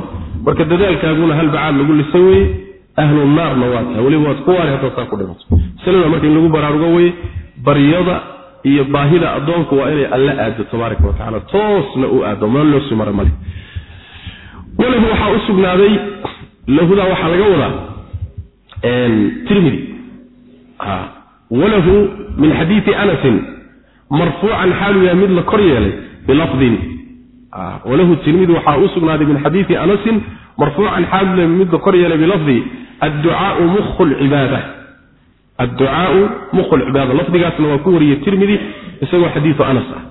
marka dadaalkaaguna hal bacaad lagu lisa weye ahlu naarna waa tahay weliba waad ku waari haddaad saa ku dhimato masalada marka in lagu baraarugo weye baryada iyo baahida addoonku waa inay alla aado tabaaraka wa tacala toosna u aado meel loo sii mara male walahu waxaa u sugnaaday lahudaa waxaa laga wadaa tirmidi walahu min xadiidi anasin marfuucan xaalu yahay mid la kor yeelay bilafdin. Walahu tirmidi waxaa u sugnaaday min xadiidi anasin marfuucan xaadle midda kor yeelay bilafdi adducaau mukhu lcibaada adducaau mukhu lcibaada lafdigaasna waa ku wariyey tirmidi isagoo xadiidu anas ah.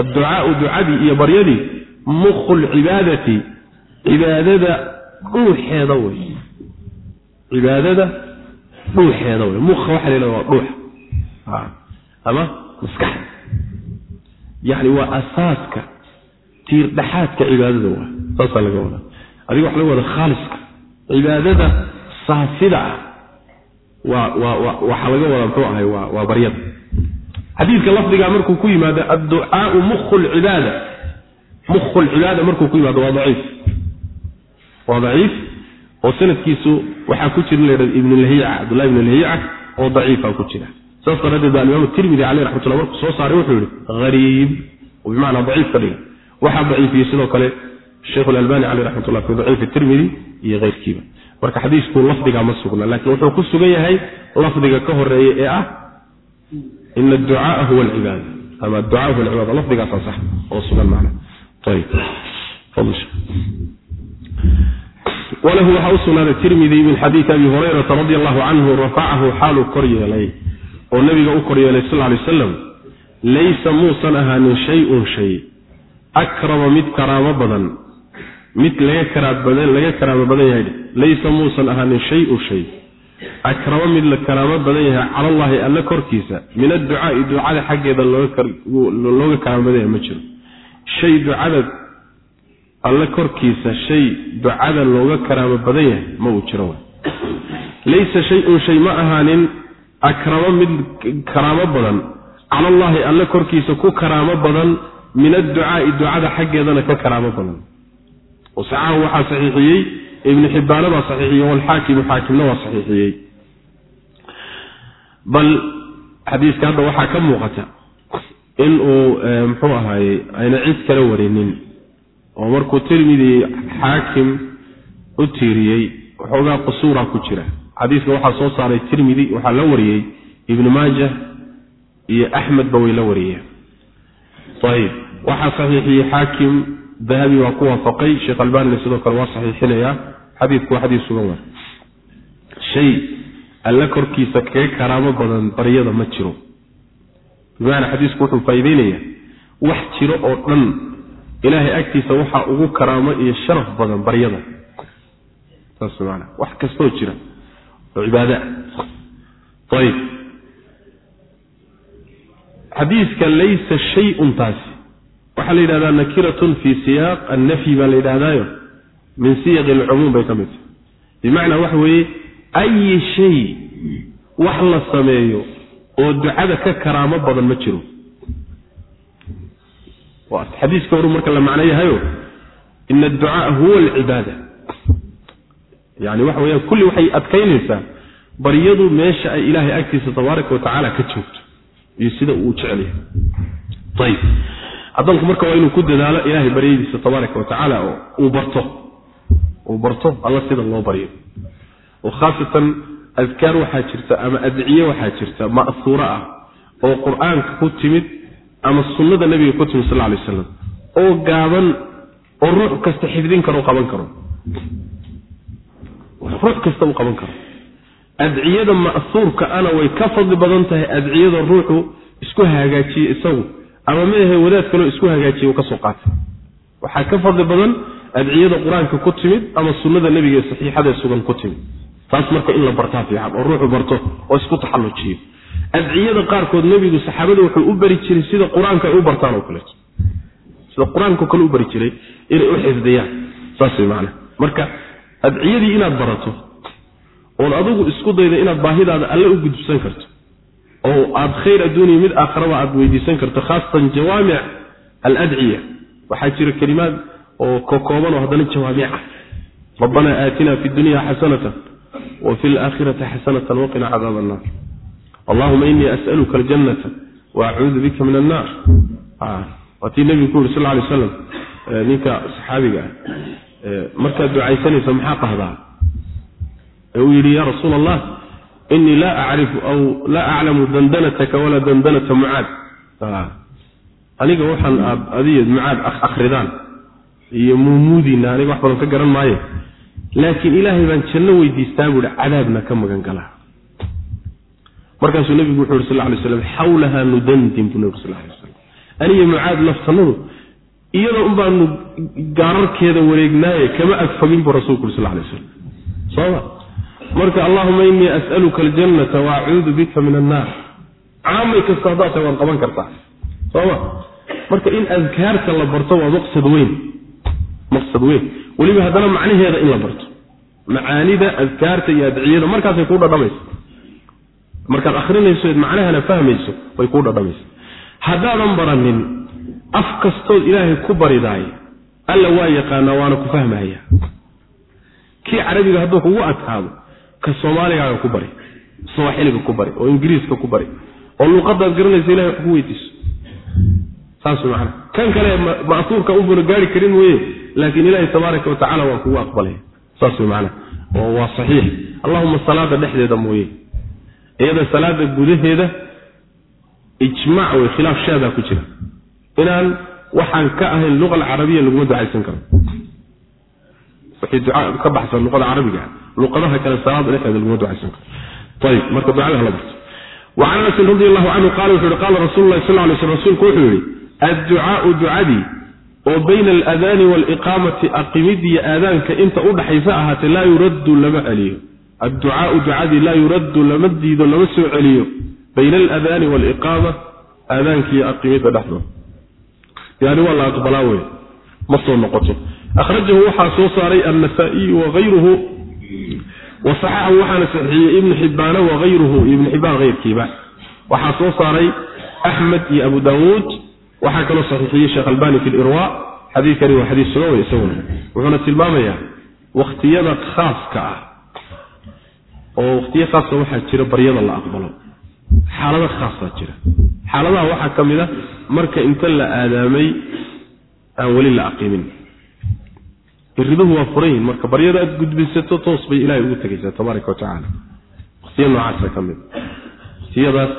Adducaau ducadii iyo baryadii mukhu lcibaadati cibaadada dhuuxeeda wey cibaadada dhuuxeeda wey mukha waxa la yhahda waa dhuuxa ama maskaxda yacni waa asaaska tiir dhexaadka cibaadada waa. Saasaa laga wadaa. Adiga waxa laga wada khaaliska. Cibaadada saafida ah waa waa waxaa laga wadaa muxuu ahay waa waa baryada xadiidka lafdigaa markuu ku yimaado adducaau mukhu lcibaada mukhu lcibaada markuu ku yimaado waa daciif. Waa daciif oo sanadkiisu waxaa ku jira layhahda ibnulhiica cabdullahi ibnulhiica oo daciifa ku jira saas daraaddeed baa alimaam tirmidi caleyh raxmatullah markuu soo saaray wuxuu yihi hariib oo bimacnaa daciif ka dhiga waxaa daciifiyey sidoo kale sheikh caleyh raxmatullah fi daciifi tirmidi iyo keyrkiiba. Marka xadiisku lafdigaa ma sugna laakiin wuxuu ku sugan yahay lafdiga ka horreeya ee ah ina adducaaa huwa alcibaada ama adducaa huwa alcibaada lafdigaasaa sax oo sugan macna. Ayib walahu waxaa u tirmidi min xadiidi abi hurayrata radi allahu canhu rafacahu xaaluu kor yeelay oo nabiga u kor yeelay sal lay slam laysa muusan ahaanin shay-un shay. Akrama mid karaamo badan mid laga karaamo badan yahay. Laysa muusan ahaanin shay-un shay. Akramo mid la karaamo badan yahay calallaahi alle korkiisa min adducaai ducada xaggeeda looga karaamo badan yahay ma jiro. Shay ducada alle korkiisa shay ducada looga karaamo badan yahay ma uu jiro. Laysa shay-un shay ma ahaanin akramo mid karaamo badan. Calallaahi alle korkiisa ku karaamo badan min adducaai ducada xaggeedana ka karaamo badan. Saxahu waxaa saxiixiyey ibnu xibbaana baa saxiixiyey walxaakimu xaakimna waa saxiixiyey. Bal xadiiska hadda waxaa ka muuqata in uu muxuu ahaaye ayna cid kala warinin. Oo markuu tirmidi xaakim u tiiriyey waxoogaa qusuura ku jira xadiiska waxaa soo saaray tirmidi waxaa la wariyey ibnu maaja iyo axmedba way la wariyeen. Ayib waxaa saxiixiyey xaakim dahabi waa ku waafaqay sheekh albanina sidoo kale waa saxiixinayaa xadiidku waa xadiis sugan waa shay alle korkiisa kaga karaamo badan baryada ma jiro. Bimacnaa xadiisku wuxuu faa'iideynayaa wax jiro oo dhan ilaahay agtiisa waxaa ugu karaamo iyo sharaf badan baryada. Saas maanaa wax kastoo jira oo cibaada ayib. Xadiiska laysa shay-un taasi. Waxaa la yidhahdaa nakiratun fii siyaaq annafyi baa la yidhahdaayo. Min siyaqi alcumuum bay ka mid tahay. Bimacnaa waxa weeye ayi shay wax la sameeyo oo ducada ka karaamo badan ma jiro. Xadiiska horu marka la macno yahayo ina adducaaa huwa alcibaada yani waxa weyaan kulli waxay adkaynaysaa baryadu meesha ay ilaahay agtiisa tabaaraka wa tacaala ka joogto iyo sida uu jecel yahay. Ayib addoonku marka waa inuu ku dadaalo ilaahay baryadiisa tabaaraka wa tacaala oo uu barto. Uu barto alla sida loo baryo oo khaasatan adkaar waxaa jirta ama adciye waxaa jirta ma'suuro ah oo qur'aanka ku timid ama sunnada nabiga ku timid sal lay aslam oo gaaban oo ruux kasta xifdin karo qaban karo ruux kasta uu qaban karo. Adciyada ma'suurka ana way ka fadli badan tahay adciyada ruuxu isku hagaajiye isagu ama maahe wadaad kaloo isku hagaajiye uu ka qaatay. Waxaa ka fadli badan adciyada qur'aanka ku timid ama sunnada nebiga ee saxiixada sugan ku timid. Taas marka in la bartaa fiican oo ruuxu barto oo isku taxallujiyo. Adciyada qaarkood nebigu saxaabada wuxuu u bari jiray sida qur'aanka ay u bartaan oo kaleeto sida qur'aanko kale u bari jiray inay u xifdiyaan. Saas way macana marka adciyadii inaad barato oon adigu isku dayda inaad baahidaada alle u gudubsan karto oo aad khayr adduuniya mid aakharaba aad weydiisan karto khaasatan jawaamic aladciya. Waxaa jira kelimaad oo kokooban oo haddana jawaamic ah. Aatina fi dunya xasanatan wa fi laakhirati xasanatan waqina cadaaba annaar allahuma inii as'aluka aljannata wa acuudu bika min annaar. Waatii nebigu ku yuri sal lay slam ninka saxaabiga ah markaad ducaysanaysa maxaa qahdaa? Uu yidhi ya rasuul allah inii laa acrifu aw laa aclamu dandanataka walaa dandanata mucaad. Aniga waxaan aad adiyo mucaad akridaan iyo muumuudiina aniga wax badan ka garan maaye. Laakiin ilaahay baan janno weydiistaa buuhi cadaabna ka magan galaa markaasuu nebigu wuxu yuri sal lay slam xawlaha nudandin buu nabig sal lay slam aniyo mucaad laftanadu iyada un baanu gaararkeeda wareegnaaye kama agfogin buu rasulku sal lay slam soma marka allahuma inii as'aluka aljannata waacuudu bika min annaar caamay kasta haddaad tahay waad qaban kartaa. Soma marka in adkaarta la barto waa maqsad weyn. Maqsad weyn. Weliba haddana macnaheeda in la barto. Macaanida adkaarta iyo adciyada markaasay kuu dhadhamaysa markaad akrinayso eed macnahana fahmayso way kuu dhadhamaysa haddaadan baranin af kastood ilaahay ku baridaay alla waa yaqaanaa waana ku fahmahaya kii carabiga hadduu kugu adkaado ka soomaaligaaga ku bari sawaaxiliga ku bari oo ingiriiska ku bari oo luuqadaad garanaysa ilahay wax weydiiso. Saas man kan kale ma'suurka unbuna gaari karin weye laakiin ilaahay tabaaraka watacala waa kugu aqbalaya saas macana oo waa saxiix. Allahuma salaada dhexdeeda mooye. Iyada salaada gudaheeda ijmaac wey khilaaf shaadaa ku jira inaan waxaan ka ahayn luqa alcarabiya laguma ducaysan karo. Wixii duca ka baxsan luqada carabiga luqadaha kale salaada dhexdeeda laguma ducaysan karo. Ayib marka ducada hala barto. Wacan anasin radi allahu canhu qaala wuxu uhi qaala rasulu lahi sal lay sl rsulku wuxuu yihi adducaau ducadii oo bayna aladaani waaliqaamati aqimidiyo aadaanka inta udhaxaysa ahaatee laa yuraddu lama celiyo. Adducaau ducadii laa yuraddu lama diido lama soo celiyo. Bayna aladaani yani waa la aqbalaa wey ma soo noqoto. Akhrajahu waxaa soo saaray annasaa'iyu wagayruhu wasaxaxahu waxaana saxiixiyey ibnu xibbaana wagayruhu ibnu xibbaan hayrkiiba waxaa soo saaray axmed iyo abu daawuud. Waxaa kaloo saxiixiyey sheekh albani fi lirwa xadiidkani waa xadiis sugan wey isaguna. Wuxuuna tilmaamayaa wakhtiyada khaaska ah. Oo wakhtiyo khaaska waxaa jira baryada la aqbalo xaalado khaasaa jira. Xaaladaha waxaa ka mid a marka inta la aadaamay aan weli la aqimin biriduhu waa furan yihiin marka baryada aad gudbisato toos bay ilahay ugu tegaysaa tabaaraka watacaala waqtiya noocaasa ka mid. Waqtiyadaas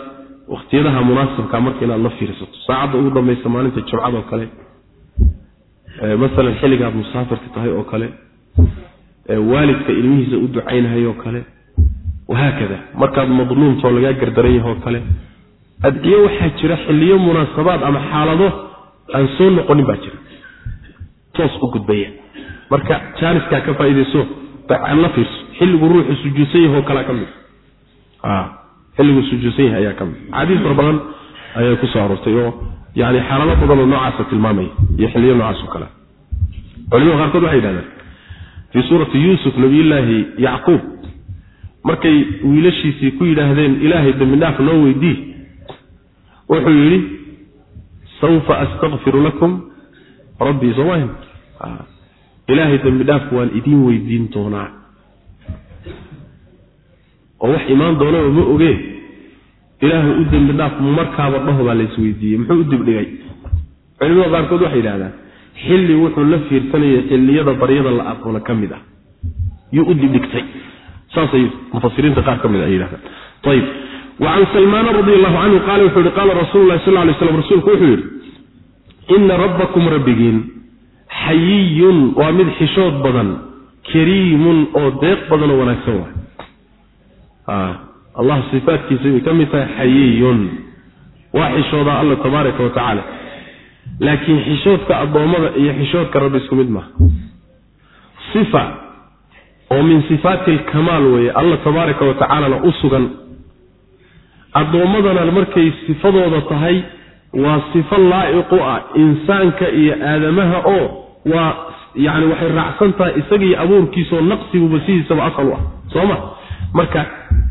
waqtiyadaha munaasibka marka inaad la fiirsato saacadda ugu dambaysa maalinta jumcadoo kale masalan xilligaad musaafirka tahay oo kale waalidka ilmihiisa u ducaynahayoo kale wahaakada markaad madluumtoo lagaa gardaran yaho kale adciyo waxaa jira xilliyo munaasabaad ama xaalado aan soo noqonin baa jira toos u gudbaya marka jaaniskaa ka faaideyso la fiirso xilligu ruuxu sujuudsan yahoo kalea ka mid xilliguu sujuudsan yahay ayaa ka mid axaadiis fara badan ayay ku soo aroortay oo yani xaalado badanoo noocaasa tilmaamaya iyo xilliyo noocaas oo kale culimada qaarkood waxay yidhahdeen fii suurati yuusuf nabiyullaahi yacquub markay wiilashiisii ku yidhaahdeen ilaahay dembi dhaaf noo weydii. Wuxuu yidhi sawfa astakfiru lakum rabbii soomaahin ilaahay dembi dhaaf waan idiin weydiin doonaa. Oo wax imaan doonaba ma ogee ilaahay u dembi dhaaf markaaba dhaho baa lays weydiiyey muxuu u dibdhigay culimada qaarkood waxay yidhahdaan xilli wuxuu la fiirsanayay xilliyada baryada la aqoona ka mid ah. Yuu u dibdhigtay saasay mufasiriinta qaar ka mid ay yidhahdaan ayib wacan salmaana radi allahu canhu qaala wuxuu yihi qaala rasuulu lahi sal lay slam rasuulku wuxuu yidhi ina rabbakum rabbigiin xayiyun waa mid xishood badan kariimun oo deeq badan oo wanaagsan waay. Allah sifaatkiisa bay ka mid tahay xayiyun waa xishoodaa alla tabaaraka wa tacaala. Laakiin xishoodka addoommada iyo xishoodka rabbi isku mid maaha oo min sifaati alkamaal weeye alla tabaaraka wa tacaalana u sugan. Addoommadana markay sifadooda tahay waa sifo laa'iqu ah insaanka iyo aadamaha oo waa yacni waxay raacsan tahay isagiiyo abuurkiisaoo naqsiguba sidiisaba asal u ah soo ma? Marka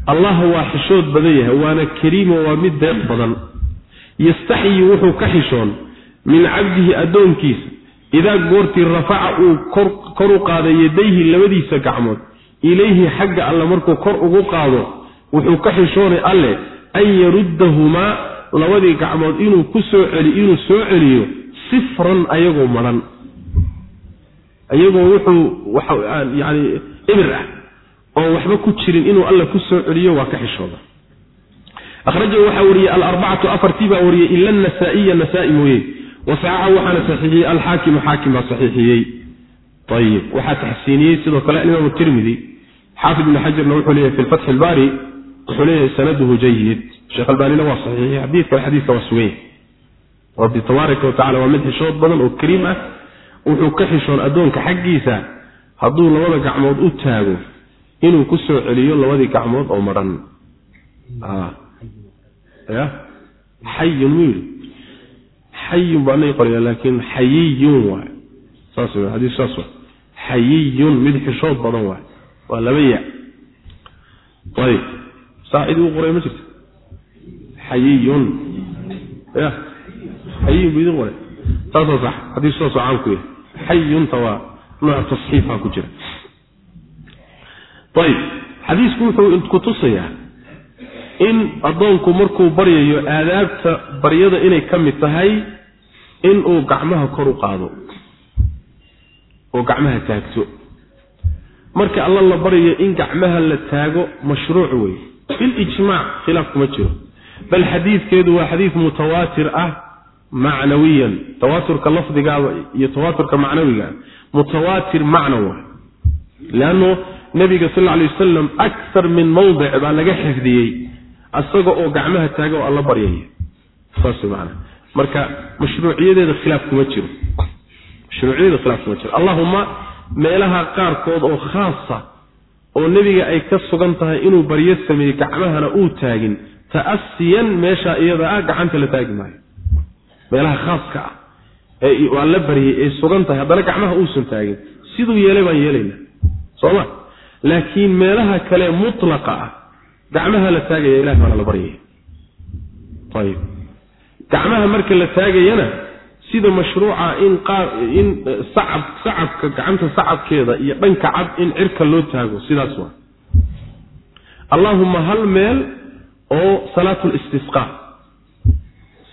allah waa xishood badan yahay waana kariimo waa mid deeq badan. Yastaxyi wuxuu ka xishoon min cabdihi addoonkiisa idaa goortii rafaca uu kor u qaaday yadayhi labadiisa gacmood ilayhi xagga alle markuu kor ugu qaado wuxuu ka xishoonay alle an yaruddahumaa labadii gacmood inuu ku soo celi inuu soo celiyo sifran ayagoo madhan ayagoo wuxuu yani ibir ah oo waxba ku jirin inuu alla ku soo celiyo waa ka xishooda. Akhrajahu waxaa wariyey alarbacatu afartii baa wariyey ila anasaa'iya nasaa-i mooye wasaxaxa waxaana saxiixiyey alxaakimu xaakim baa saxiixiyey ayib waxaa taxsiiniyey sidoo kale alimaam tirmidi xaafid ibn xajarna wuxuu leeyahy fi lfatxi ilbaari wuxuu leeyahay sanaduhu jayid sheekh albaanina waa saxiixi xadiidkan xadiidka waa sugan yahay rabbi tabaaraka watacala waa mid xishood badan oo kariim ah wuxuu ka xishoon addoonka xaggiisa hadduu labada gacmood u taago inuu ku soo celiyo labadii gacmood oo madhan xayun mu yidhi xayun baa nay qoraya laakiin xayiyun waay saas w xadiis saas wa xayiyun mid xishood badan waay waa laba ya. Ayib. Saacid uu qoray ma jirta xayiyun. Ya. Xayiyun bu idin qoray. Saasoo sax xadiis saasoo caan ku yahay. Xayunta waa nooc tasxiifa ku jira. Ayib. Xadiisku wuxuu ku tusayaa in addoonku markuu baryayo aadaabta baryada inay ka mid tahay inuu gacmaha kor u qaado oo gacmaha taagto. Marka alla la baryayo in gacmaha la taago mashruuc wey bilijmaac khilaaf kuma jiro. Bal xadiidkeedu waa xadiid mutawaatir ah macnawiyan. Tawaaturka lafdigaaba iyo tawaaturka macnawiga mutawaatir macna waa. Leanno nabiga sal alay wasalam akar min mawdic baa laga xifdiyey isaga oo gacmaha taaga oo alla baryaya. Saas man marka mashruuciyadeeda khilaaf kuma jiro. Mashruuciyadeeda khilaaf kuma jiro. Allahuma meelaha qaarkood oo khaasa oo nebiga ay ka sugan tahay inuu baryo sameeyey gacmahana uu taagin ta'asiyan meesha iyada ah gacanta la taagi maayo. Meelaha khaaska ah ee waa la baryay ay sugan tahay haddana gacmaha uusan taagin. Siduu yeelay baan yeelayna. Sooma laakiin meelaha kale mutlaqa ah gacmaha la taagaya ilahi baana la baryaya ayib gacmaha marka la taagayana sida mashruuca in in sacab sacabka gacanta sacabkeeda iyo dhanka cad in cirka loo taago sidaas waa. Allaahuma hal meel oo salaatu listisqa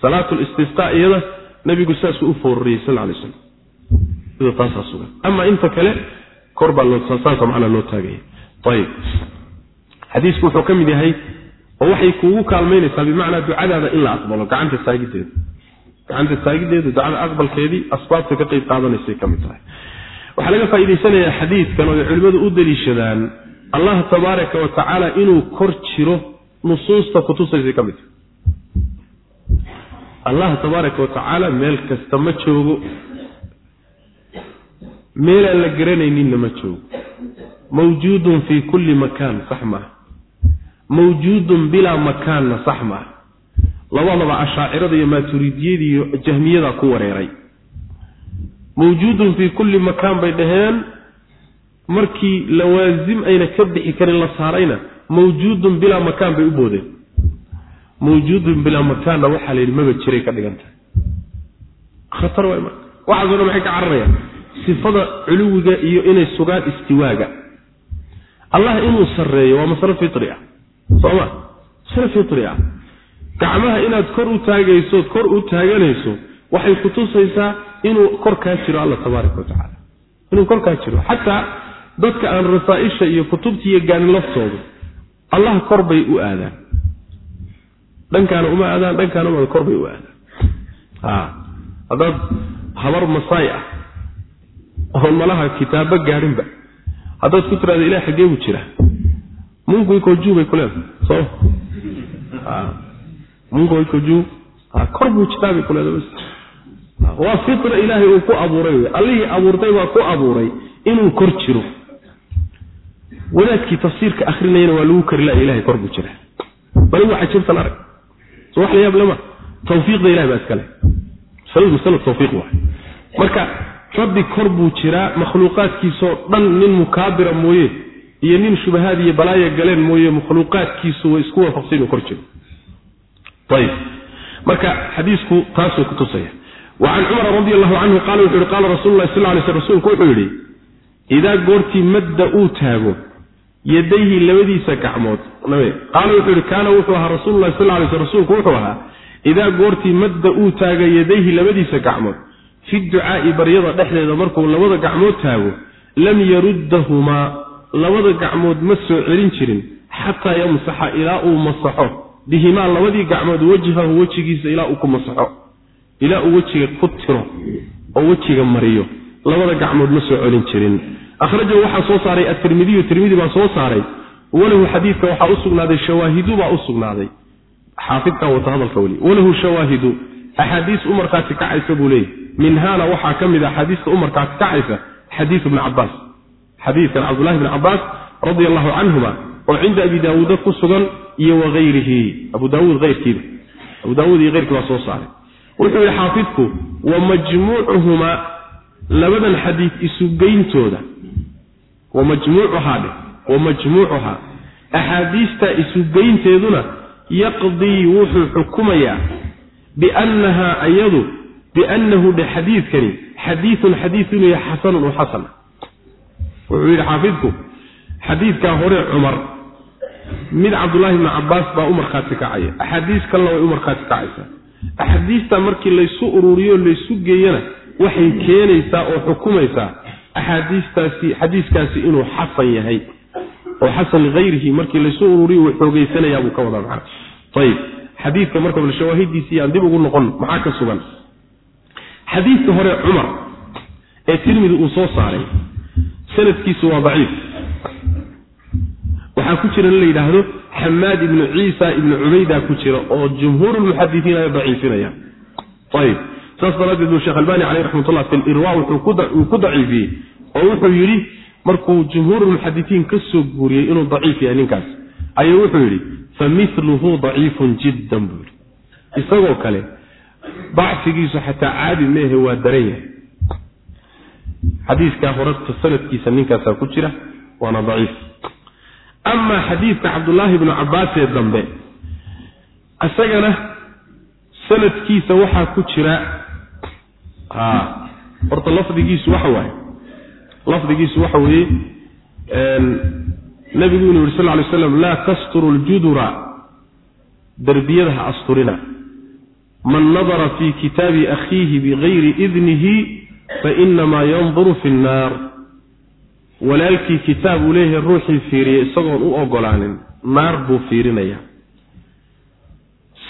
salaatu listisqa iyada nabigu saasuu u foorariyey sal alay slam sida taasaa sugan. Ama inta kale kor baa loo saasa macnaa loo taagaya ayib xadiisku wuxuu ka mid yahay oo waxay kuugu kaalmaynaysaa bimacnaa ducadaada in la aqbalo gacanta taagideeda gacanta taagideedu ducada aqbalkeedii asbaabta ka qeyb qaadanaysay ka mid tahay. Waxaa laga faa'idaysanayaa xadiidkan oo ay culimmadu u daliishadaan allah tabaaraka wa tacaala inuu kor jiro nusuusta kutusaysay ka mid tahay. Allah tabaaraka wa tacaala meel kasta ma joogo. Meelaan la garanayninna ma joogo. Mawjuudun fii kulli makaan sax maaha mawjuudun bilaa makaanna sax maaha labadaba ashaacirada iyo maaturidiyada iyo jahmiyadaa ku wareeray. Mawjuudun fii kulli makaan bay dhaheen. Markii lawaasim ayna ka bixi karin la saarayna mawjuudun bilaa makaan bay u boodeen. Mawjuudun bilaa makaanna waxaa la yidhi maba jiray ka dhigan tahay khatar waay marka. Waxaaso dhan maxay ka cararayaan? Sifada culuwiga iyo inay sugaan istiwaaga. Allah inuu sarreeyo waa masalo fitri ah sooma masalo fitri ah. Gacmaha inaad kor u taagaysood kor u taaganayso waxay kutusaysaa inuu korkaa jiro alla tabaaraka wa tacaala. Inuu korkaa jiro. Xataa dadka aan rasaa-isha iyo kutubtiiyo gaanin laftoodu allah kor bay u aadaan. Dhankaana uma aadaan dhankaana uma kor bay u aadaan. Haddaad habar masaay ah oon malaha kitaabo gaadhinba haddaad ku tiraada ilah xaggee buu jira munkuikojuu bay ku leedahay soo munkuikojuu kor buu jiraa bay ku leedahay bas waa fitra ilaahay uu ku abuuray allihii abuurtay baa ku abuuray inuu kor jiro wadaadkii tafsiirka akrinayana waa lagu kari laya ilahay kor buu jira bali waxa jirtan arag so wax la yaab lama tawfiiqda ilahay baa iskale masaladu masala tawfiiq waay marka rabbi kor buu jiraa makhluuqaadkiisoo dhan nin mukaabira mooye iyo nin shubahaad iyo balaaya galeen mooye makhluuqaadkiisu way isku waafaqsan inuu kor jiro ayib. Marka xadiisku taasuu ku tusaya. Wa can cumara radi allahu canhu qaala wuxu yihi qaala rasulu sal lay sl rsulku wuxuu yidhi idaa goortii madda uu taago yadayhi labadiisa gacmood qaala wuxuu yihi kaana wuxuu ahaa rasuululahi sal lay sl rsulku wuxuu ahaa idaa goortii madda uu taaga yadayhi labadiisa gacmood fi ducaa'i baryada dhexdeeda markuu labada gacmood taago lam yaruddahumaa labada gacmood ma soo celin jirin xataa yamsaxa ilaa uu masaxo. Bihimaa labadii gacmood wajhahu wejigiisa ilaa uu ku masaxo. Ilaa uu wejiga ku tiro oo wejiga mariyo. Labada gacmood ma soo celin jirin. Akhrajahu waxaa soo saaray atirmidiyu tirmidi baa soo saaray. Walahu xadiidka waxaa u sugnaaday shawaahidu baa u sugnaaday. Xaafidkaa wata hadalka weli. Walahu shawaahidu axaadiis u kacaysa buu leeyahy minhaana waxaa ka mid a axaadiista u kacaysa xadiidu bni cabaas xadiidkan cabdullahi bni cabaas radia allahu canhuma oo cinda abi daawuuda ku sugan iyo waayrihi abu daawuud ayrkiiba abu daawuud iyo keyrkii baa soo saaray. Wuxuu yihi xaafidku wa majmuucuhumaa labadan xadiid isugeyntooda wa majmuucuhaa dheh wa majmuucuhaa. Axaadiistaa isugeynteeduna yaqdii wuxuu xukumayaa biannahaa ayadu biannahu dhe xadiidkani xadiidun xadiid inuu yahay xasanun oo xasan wuxuu yidhi xaafidku xadiidkaa hore cumar mid cabdullaahi bni cabaas baa u markhaati kacaya axaadiis kalena way u markhaati kacaysaa axaadiistaa markii laysu ururiyo laysu geeyana waxay keenaysaa oo xukumaysaa axaadiistaasi xadiiskaasi inuu xasan yahay. Oo xasan ligayrihi markii laysu ururiyo wuu xoogeysanayaa buu ka wadaa macana ayib xadiidka marka bal shawaahidiisii aan dib ugu noqon maxaa ka sugan? Xadiidka hore cumar ee tirmidi uu soo saaray sanadkiisu waa daciif. Waxaa ku jira in la yidhaahdo xamaad ibnu ciisa ibnu cubayda ku jira oo jumhuur lmuxadisiin ay daciifinayaan. Ayib. Saas daraaddeed buu sheekh albani caleyh raxmatullah fi lirwa wuxuu ku daciifiyey oo wuxuu yidhi markuu jumhuurulmuxadisiin ka soo guuriyey inuu daciif yahay ninkaas. Ayuu wuxuu yidhi fa miluhu daciifun jiddan buu yidhi. Isagoo kale dacfigiisu xataa caadi meehe waa daran yahay xadiiskaa horeta sanadkiisa ninkaasaa ku jira waana daciif. Amaa xadiidka cabdullaahi bnu cabbaas ee dambe isagana sanadkiisa waxaa ku jira horta lafdigiisu waxa waaye lafdigiisu waxa weeye nabigu inuu yidhi sal ly slam laa tasturu ljudura derbiyada ha asturina. Man nadara fii kitaabi akhiihi bigayri idnihi fainamaa yanduru fi nnaar walaalkii kitaab uu leeyahay ruuxii fiiriya isagoon u ogolaanin naar buu fiirinaya.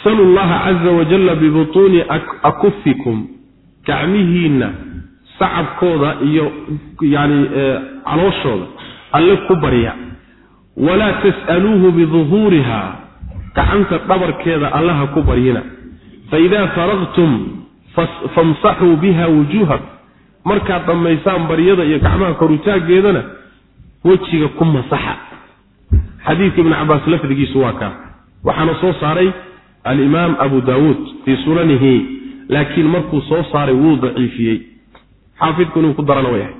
Salu llaha caza wajalla bibutuuni akufikum gacmihiinna sacabkooda iyo yani calooshooda alle ku barya. Walaa tas'aluuhu biduhuuriha gacanta dhabarkeeda allaha ku baryina. Faidaa faraqtum famsaxuu biha wujuuhakum markaad dhammaysaan baryada iyo gacmaha korutaaggeedana wejiga ku masaxa. Xadiidka ibni cabaas lafdigiisu waa kaa waxaana soo saaray alimaam abu daawuud fii sunanihi laakiin markuu soo saaray wuu daciifiyey. Xaafidku inuu ku darana wa yahay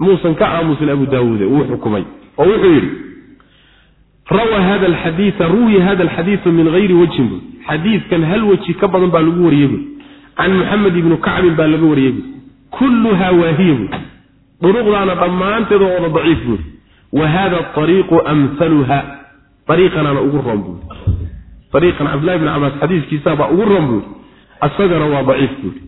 muusan ka aamusin abu daawuude wuu xukumay oo wuxuu yidhi rawa hada alxadiia ruwiya hada alxadiiu min hayri wajhin bu xadiidkan hal weji ka badan baa lagu wariyey bu can muxamed ibni kacbin baa laga wariyey bu kulluhaa waahiya buuri duruqdaana dhammaanteeda ooda daciif buuri. Wa hada ariiqu amhaluha ariiqanaana ugu roon buuri. Ariiqan cabdillahi bni cabaas xadiiskiisaabaa ugu roon buuri. Isagana waa daciif buuri.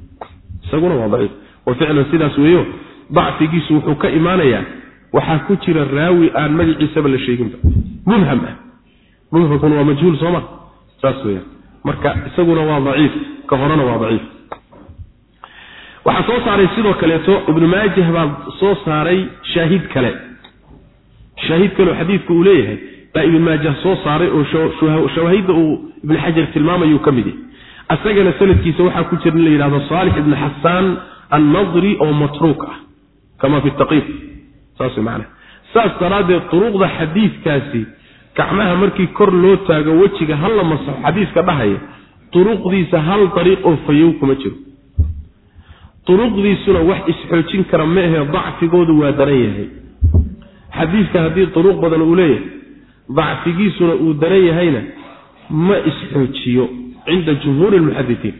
Isaguna waa daciif. Wa ficlan sidaas weeyo dacfigiisu wuxuu ka imaanayaa waxaa ku jira raawi aan magaciisaba la sheeginba. Mubham ah. Mubhamkuna waa majhuul sooma saas weyaan marka isaguna waa daciif. Ka horena waa daciif waxaa soo saaray sidoo kaleeto ibnu maajah baa soo saaray shaahid kale. Shaahid kale oo xadiidku uu leeyahay baa ibn maajah soo saaray oo shawaahidda uu ibn xajar tilmaamayuu ka mid yahy asagana sanadkiisa waxaa ku jira in la yidhahdo saalix ibni xasaan annadri oo matruuk ah kama fi taqiif saas man saas daraaddeed duruqda xadiidkaasi gacmaha markii kor loo taago wejiga hal la masaxo xadiiska dhahaya duruqdiisa hal dariiq oo fayow kuma jiro duruqdiisuna wax isxoojin kara ma ahe dacfigoodu waa daran yahay. Xadiidka haddii duruq badan uu leeyahay dacfigiisuna uu daran yahayna ma isxoojiyo cinda jumhuuri lmuxadisiin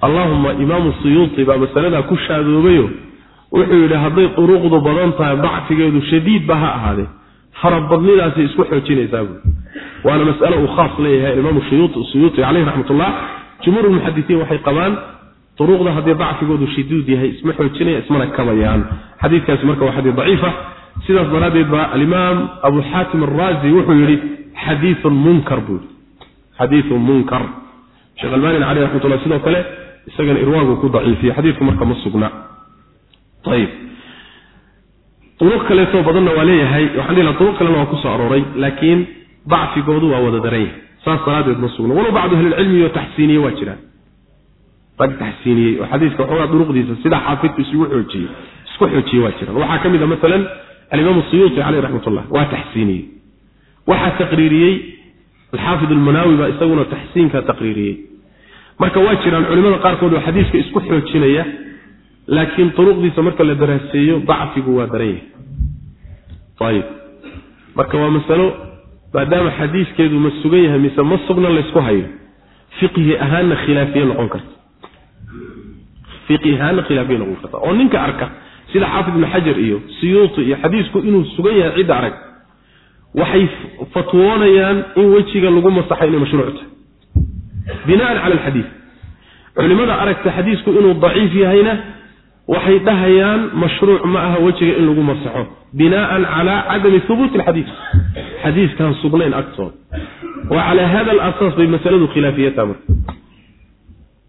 allahuma imaamu suyuuti baa masaladaa ku shaadoobayo wuxuu yidhi hadday duruqdu badan tahay dacfigeedu shadiidba ha ahaadee. Farabadnidaasay isku xoojinaysaa buui waana masale uu khaas leeyahay imaamu suyuuti caleyh raxmatullah. Jumhuur lmuxadisiin waxay qabaan duruqda haddii dacfigoodu shiduud yahay isma xoojinaya ismana kabayaan xadiikaasi marka waa xadii daciifa sidaas daraaddeed baa alimaam abu xaatim araazi wuxuu yidhi xadiiun munkar buu yidhi xadiiun munkar sheekh albanin caleyh raxmatullah sidoo kale isagana irwaagu ku daciifiye xadiidku marka ma sugna ayib duruq kaleetoo badanna waa leeyahay waxaan laha duruq kalena waa ku soo arooray laakiin dacfigoodu waa wada daran yahay saas daraaddeed ma sugno walow bacdu ahlilcilmiyo taxsiiniye waa jiraan rag taxsiiniyey oo xadiiska waxoogaa duruqdiisa sidaa xaafidku isugu xoojiyey isku xoojiyey waa jiraan waxaa ka mid a maalan alimaam suyuuti caleyh raxmat ullah waa taxsiiniyey waxaa taqriiriyey alxaafid almanaawi baa isaguna taxsiinka taqriiriyey. Marka waa jiraan culimada qaarkood oo xadiiska isku xoojinaya laakiin duruqdiisa marka la daraaseeyo dacfigu waa daran yahay. Ayib marka waa masalo maadaama xadiiskeedu ma sugan yahay mise ma sugna laysku hayo fiqhi ahaanna khilaafiye noqon karta khilaafiye noqon karta oo ninka arka sida xaafid ibn xajar iyo siyuuti iyo xadiisku inuu sugan yahay cidda arag waxay fatwoonayaan in wejiga lagu masaxay inay mashruuc tahay. Binaan cala alxadiid culimada aragta xadiisku inuu daciif yahayna waxay dhahayaan mashruuc ma aha wejiga in lagu masaxo. Binaan cala cadami hubuuti alxadiid xadiiskaan sugnayn agtooda wa calaa hada alasaas bay masaladu khilaafiyata marka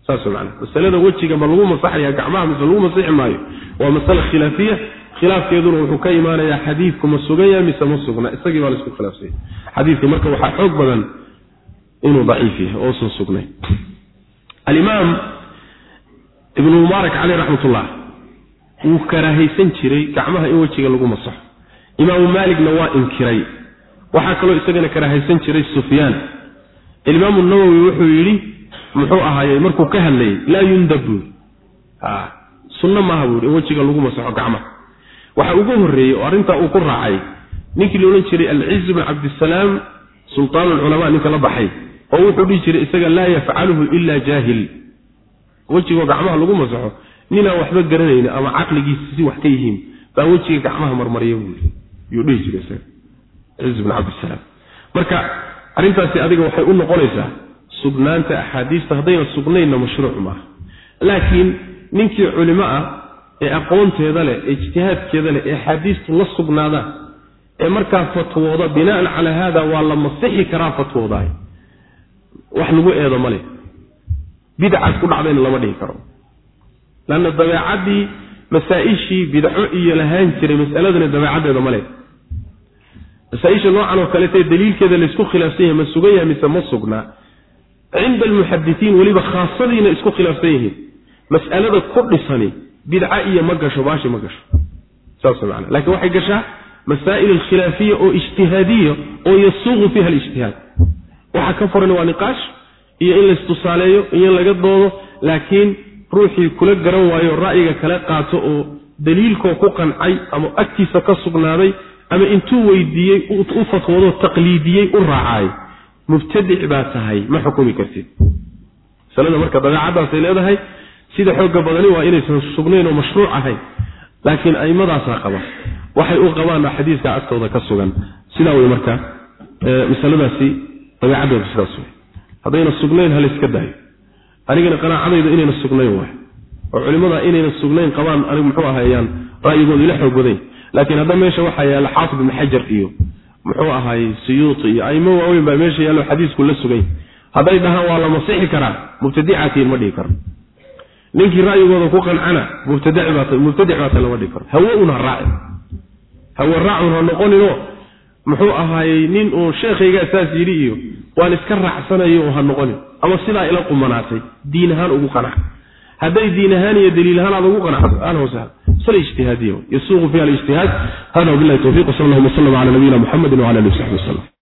masalada wejiga ma lagu masaxaya gacmaha mise lagu masixi maayo? Waa masale khilaafiya. Khilaafkeeduna wuxuu ka imaanayaa xadiidku ma sugan yahay mise ma sugna. Isagii baa la isku khilaafsanya xadiidka marka waxaa xoog badan inuu daciif yahay oosan sugnayn alimaam ibnu mubaarak caleyh raxmatullah wuu karaahaysan jiray gacmaha in wejiga lagu masaxo. Imaamu maaligna waa inkiray. Waxaa kaloo isagana karaahaysan jiray sufyaan. Imaamu nawowi wuxuu yidhi muxuu ahaayey markuu ka hadlayay laa yundab buui sunno maaha buu yidhi in wejiga lagu masaxo gacmaha waxa ugu horreeyey oo arrintaa uu ku raacay ninkii la odhan jiray alciz bn cabdisalaam sultaan alculamaa ninka la baxay oo wuxuu dhihi jiray isaga laa yafcaluhu ila jaahil. Wejigoo gacmaha lagu masaxo ninaan waxba garanayni ama caqligiisa si wax ka yihiin baa wejiga gacmaha marmarya buu yuu dhihi jiray isaga ciz bn cabdisalaam marka arrintaasi adiga waxay u noqonaysaa sugnaanta axaadiista haddayna sugnaynna mashruuc maaha laakiin ninkii culimo ah ee aqoonteeda leh ee ijtihaadkeeda leh ee axaadiistu la sugnaadaan ee markaa fatwooda binaan calaa haada waa la masixi karaa fatwoodaay wax lagu eedo ma leh. Bidcaad ku dhacdayna lama dhihi karo. Lanna dabeecaddii masaa-ishii bidco iyo lahaan jiray mas'aladuna dabeecaddeeda ma leh. Masaaisha noocan oo kaleeta daliilkeeda laysku khilaafsan yahay ma sugan yahay mise ma sugnaa cinda almuxadisiin weliba khaasadiina isku khilaafsan yihiin. Mas'alada ku dhisani bidca iyo ma gasho baashi ma gasho. Saas maana laakiin waxay gashaa masaa'il alkhilaafiya oo ijtihaadiya oo yasuuqu fiiha alijtihaad. Waxa ka furan waa niqaash iyo in laystusaaleeyo iyo in laga doodo laakiin ruuxii kula garan waayo ra'yiga kala qaato oo daliilkoo ku qancay ama agtiisa ka sugnaaday ama intuu weydiiyey u fatwoodo taqliidiyey u raacay mubtadic baa tahay ma xukumi kartid. Masalada marka dabeecaddaasay leedahay sida xooga badani waa inaysan sugnayn oo mashruuc ahayn laakiin aimadaasaa qaba. Waxay u qabaan xadiiska agtooda ka sugan. Sidaa wey marka masaladaasi dabeecaddeedu sidaas wey haddayna sugnayn halayska daayo anigana qanaacadayda inayna sugnayn waay. Oo culimmada inayna sugnayn qabaan anigu muxuu ahayaan ra'yigooda ila xoog badayn laakiin hadda meesha waxaa yaalla xaafid ibni xajar iyo muxuu ahaayey siyuuti iyo aimo waaweyn baa meesha yaallo xadiisku la sugay. Hadday dhahaan waa la masixi karaa. Mubtadicatiin ma dhihi karo ninkii ra'yigooda ku qancana mubtadic baata lama dhihi karo hawe un ha raacin. Hawe raacun ha noqonino muxuu ahaayey nin uu sheekhaygaa saas yidhi iyo waan iska raacsanayo oo ha noqonin. Ama sidaa ila qumanaatay diin ahaan ugu qanac hadday diin ahaan iyo daliil ahaan aad ugu qanacdo ahlan wasahlan ijtihaadiya yasuuqu fiha alijtihaad hada wabillahi tawfiq wsala allahuma wslam cala nabiyina muxamedi wcala alihi wasaxbi wasalam